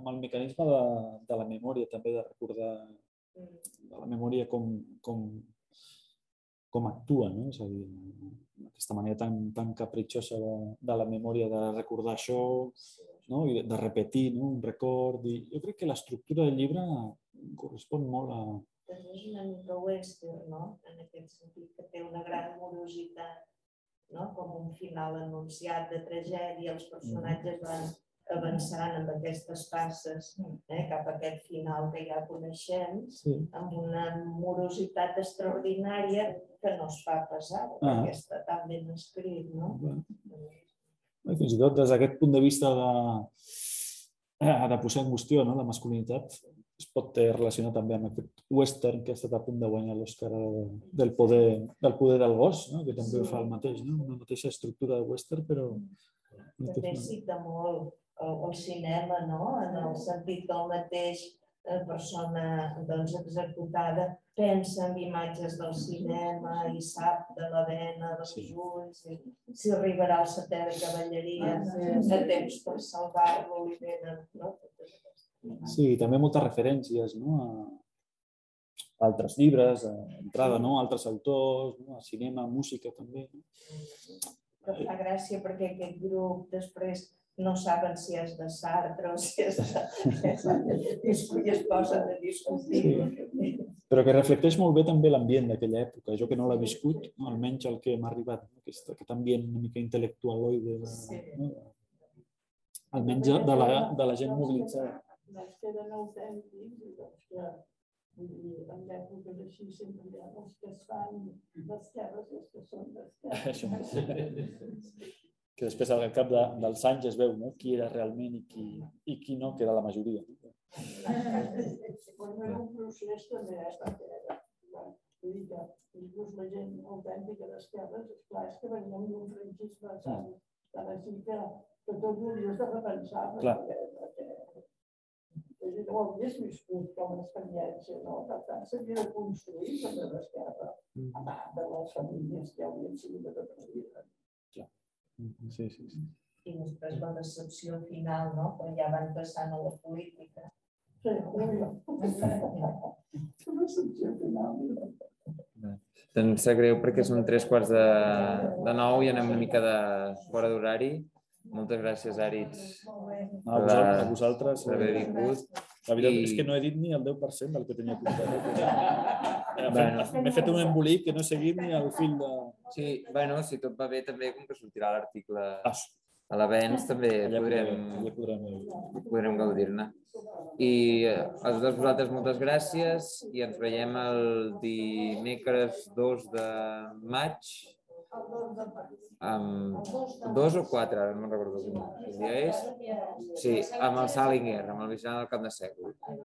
amb el mecanisme de, de la memòria, també de recordar de la memòria com, com, com actua, no? És a dir, aquesta manera tan, tan capritxosa de, de la memòria de recordar això no? i de, repetir no? un record. I jo crec que l'estructura del llibre correspon molt a... També és una mica western, no? En aquest sentit, que té una gran morositat, no? Com un final anunciat de tragèdia, els personatges van avançant amb aquestes passes eh, cap a aquest final que ja coneixem, Sí. amb una morositat extraordinària que no es fa pesar, Ah. perquè està tan ben escrit, no? I fins i tot des d'aquest punt de vista de, eh, de posar en qüestió no? la masculinitat, es pot eh, relacionar també amb aquest western que ha estat a punt de guanyar l'Oscar de- del poder, del poder del gos, no? que també Sí. fa el mateix, no? una mateixa estructura de western, però... També cita molt el, el cinema, no? En el sentit que el mateix persona doncs, executada pensa en imatges del cinema i sap de la vena dels ulls, i si arribarà el setè de cavalleria a temps per salvar-lo, li venen, no? Sí, i també moltes referències no? a altres llibres, a entrada, no? a altres autors, no? a cinema, música també. No? que fa gràcia perquè aquest grup després no saben si és de Sartre o si és de... i es posen a discutir. Però que reflecteix molt bé també l'ambient d'aquella època. Jo que no l'he viscut, no, almenys el que m'ha arribat, no? aquest, aquest ambient una mica intel·lectualoide, de, no? almenys de la, de la gent mobilitzada. Els que eren autèntics i doncs que en èpoques així sempre hi ha els que es fan d'esquerres i els que són d'esquerres. Que després al cap de, dels anys es veu no? qui era realment i qui, i qui no, que era la majoria. Quan era un procés també, eh, perquè que inclús la gent autèntica d'esquerres, esclar, és que veníem d'un franquisme tan, tan així que, que tot ho havies de repensar. Clar. Perquè, perquè, dir, no ho havies viscut com a experiència, no? Per tant, s'havia de construir també l'esquerra, a part de les famílies que haurien sigut de tota la vida. Sí, sí, sí. I després la decepció final, no? Quan ja van passant a la política. Doncs sap greu perquè són tres quarts de, de nou i anem una mica de fora d'horari. Moltes gràcies, Àrits, A, vosaltres, a vosaltres. per haver vingut. La veritat I- és que no he dit ni el 10% del que tenia apuntat. eh? Bueno. M'he fet un embolic que no he seguit ni el fil de... Sí, bueno, si tot va bé també, com que sortirà l'article Ah, a l'avenç, també allà podrem, podrem, allà podrem podrem gaudir-ne. I eh, a totes vosaltres moltes gràcies i ens veiem el dimecres 2 de maig amb dos o quatre, ara no me'n recordo quin dia és. Sí, amb el Salinger, amb el vigilant del Camp de Sègol.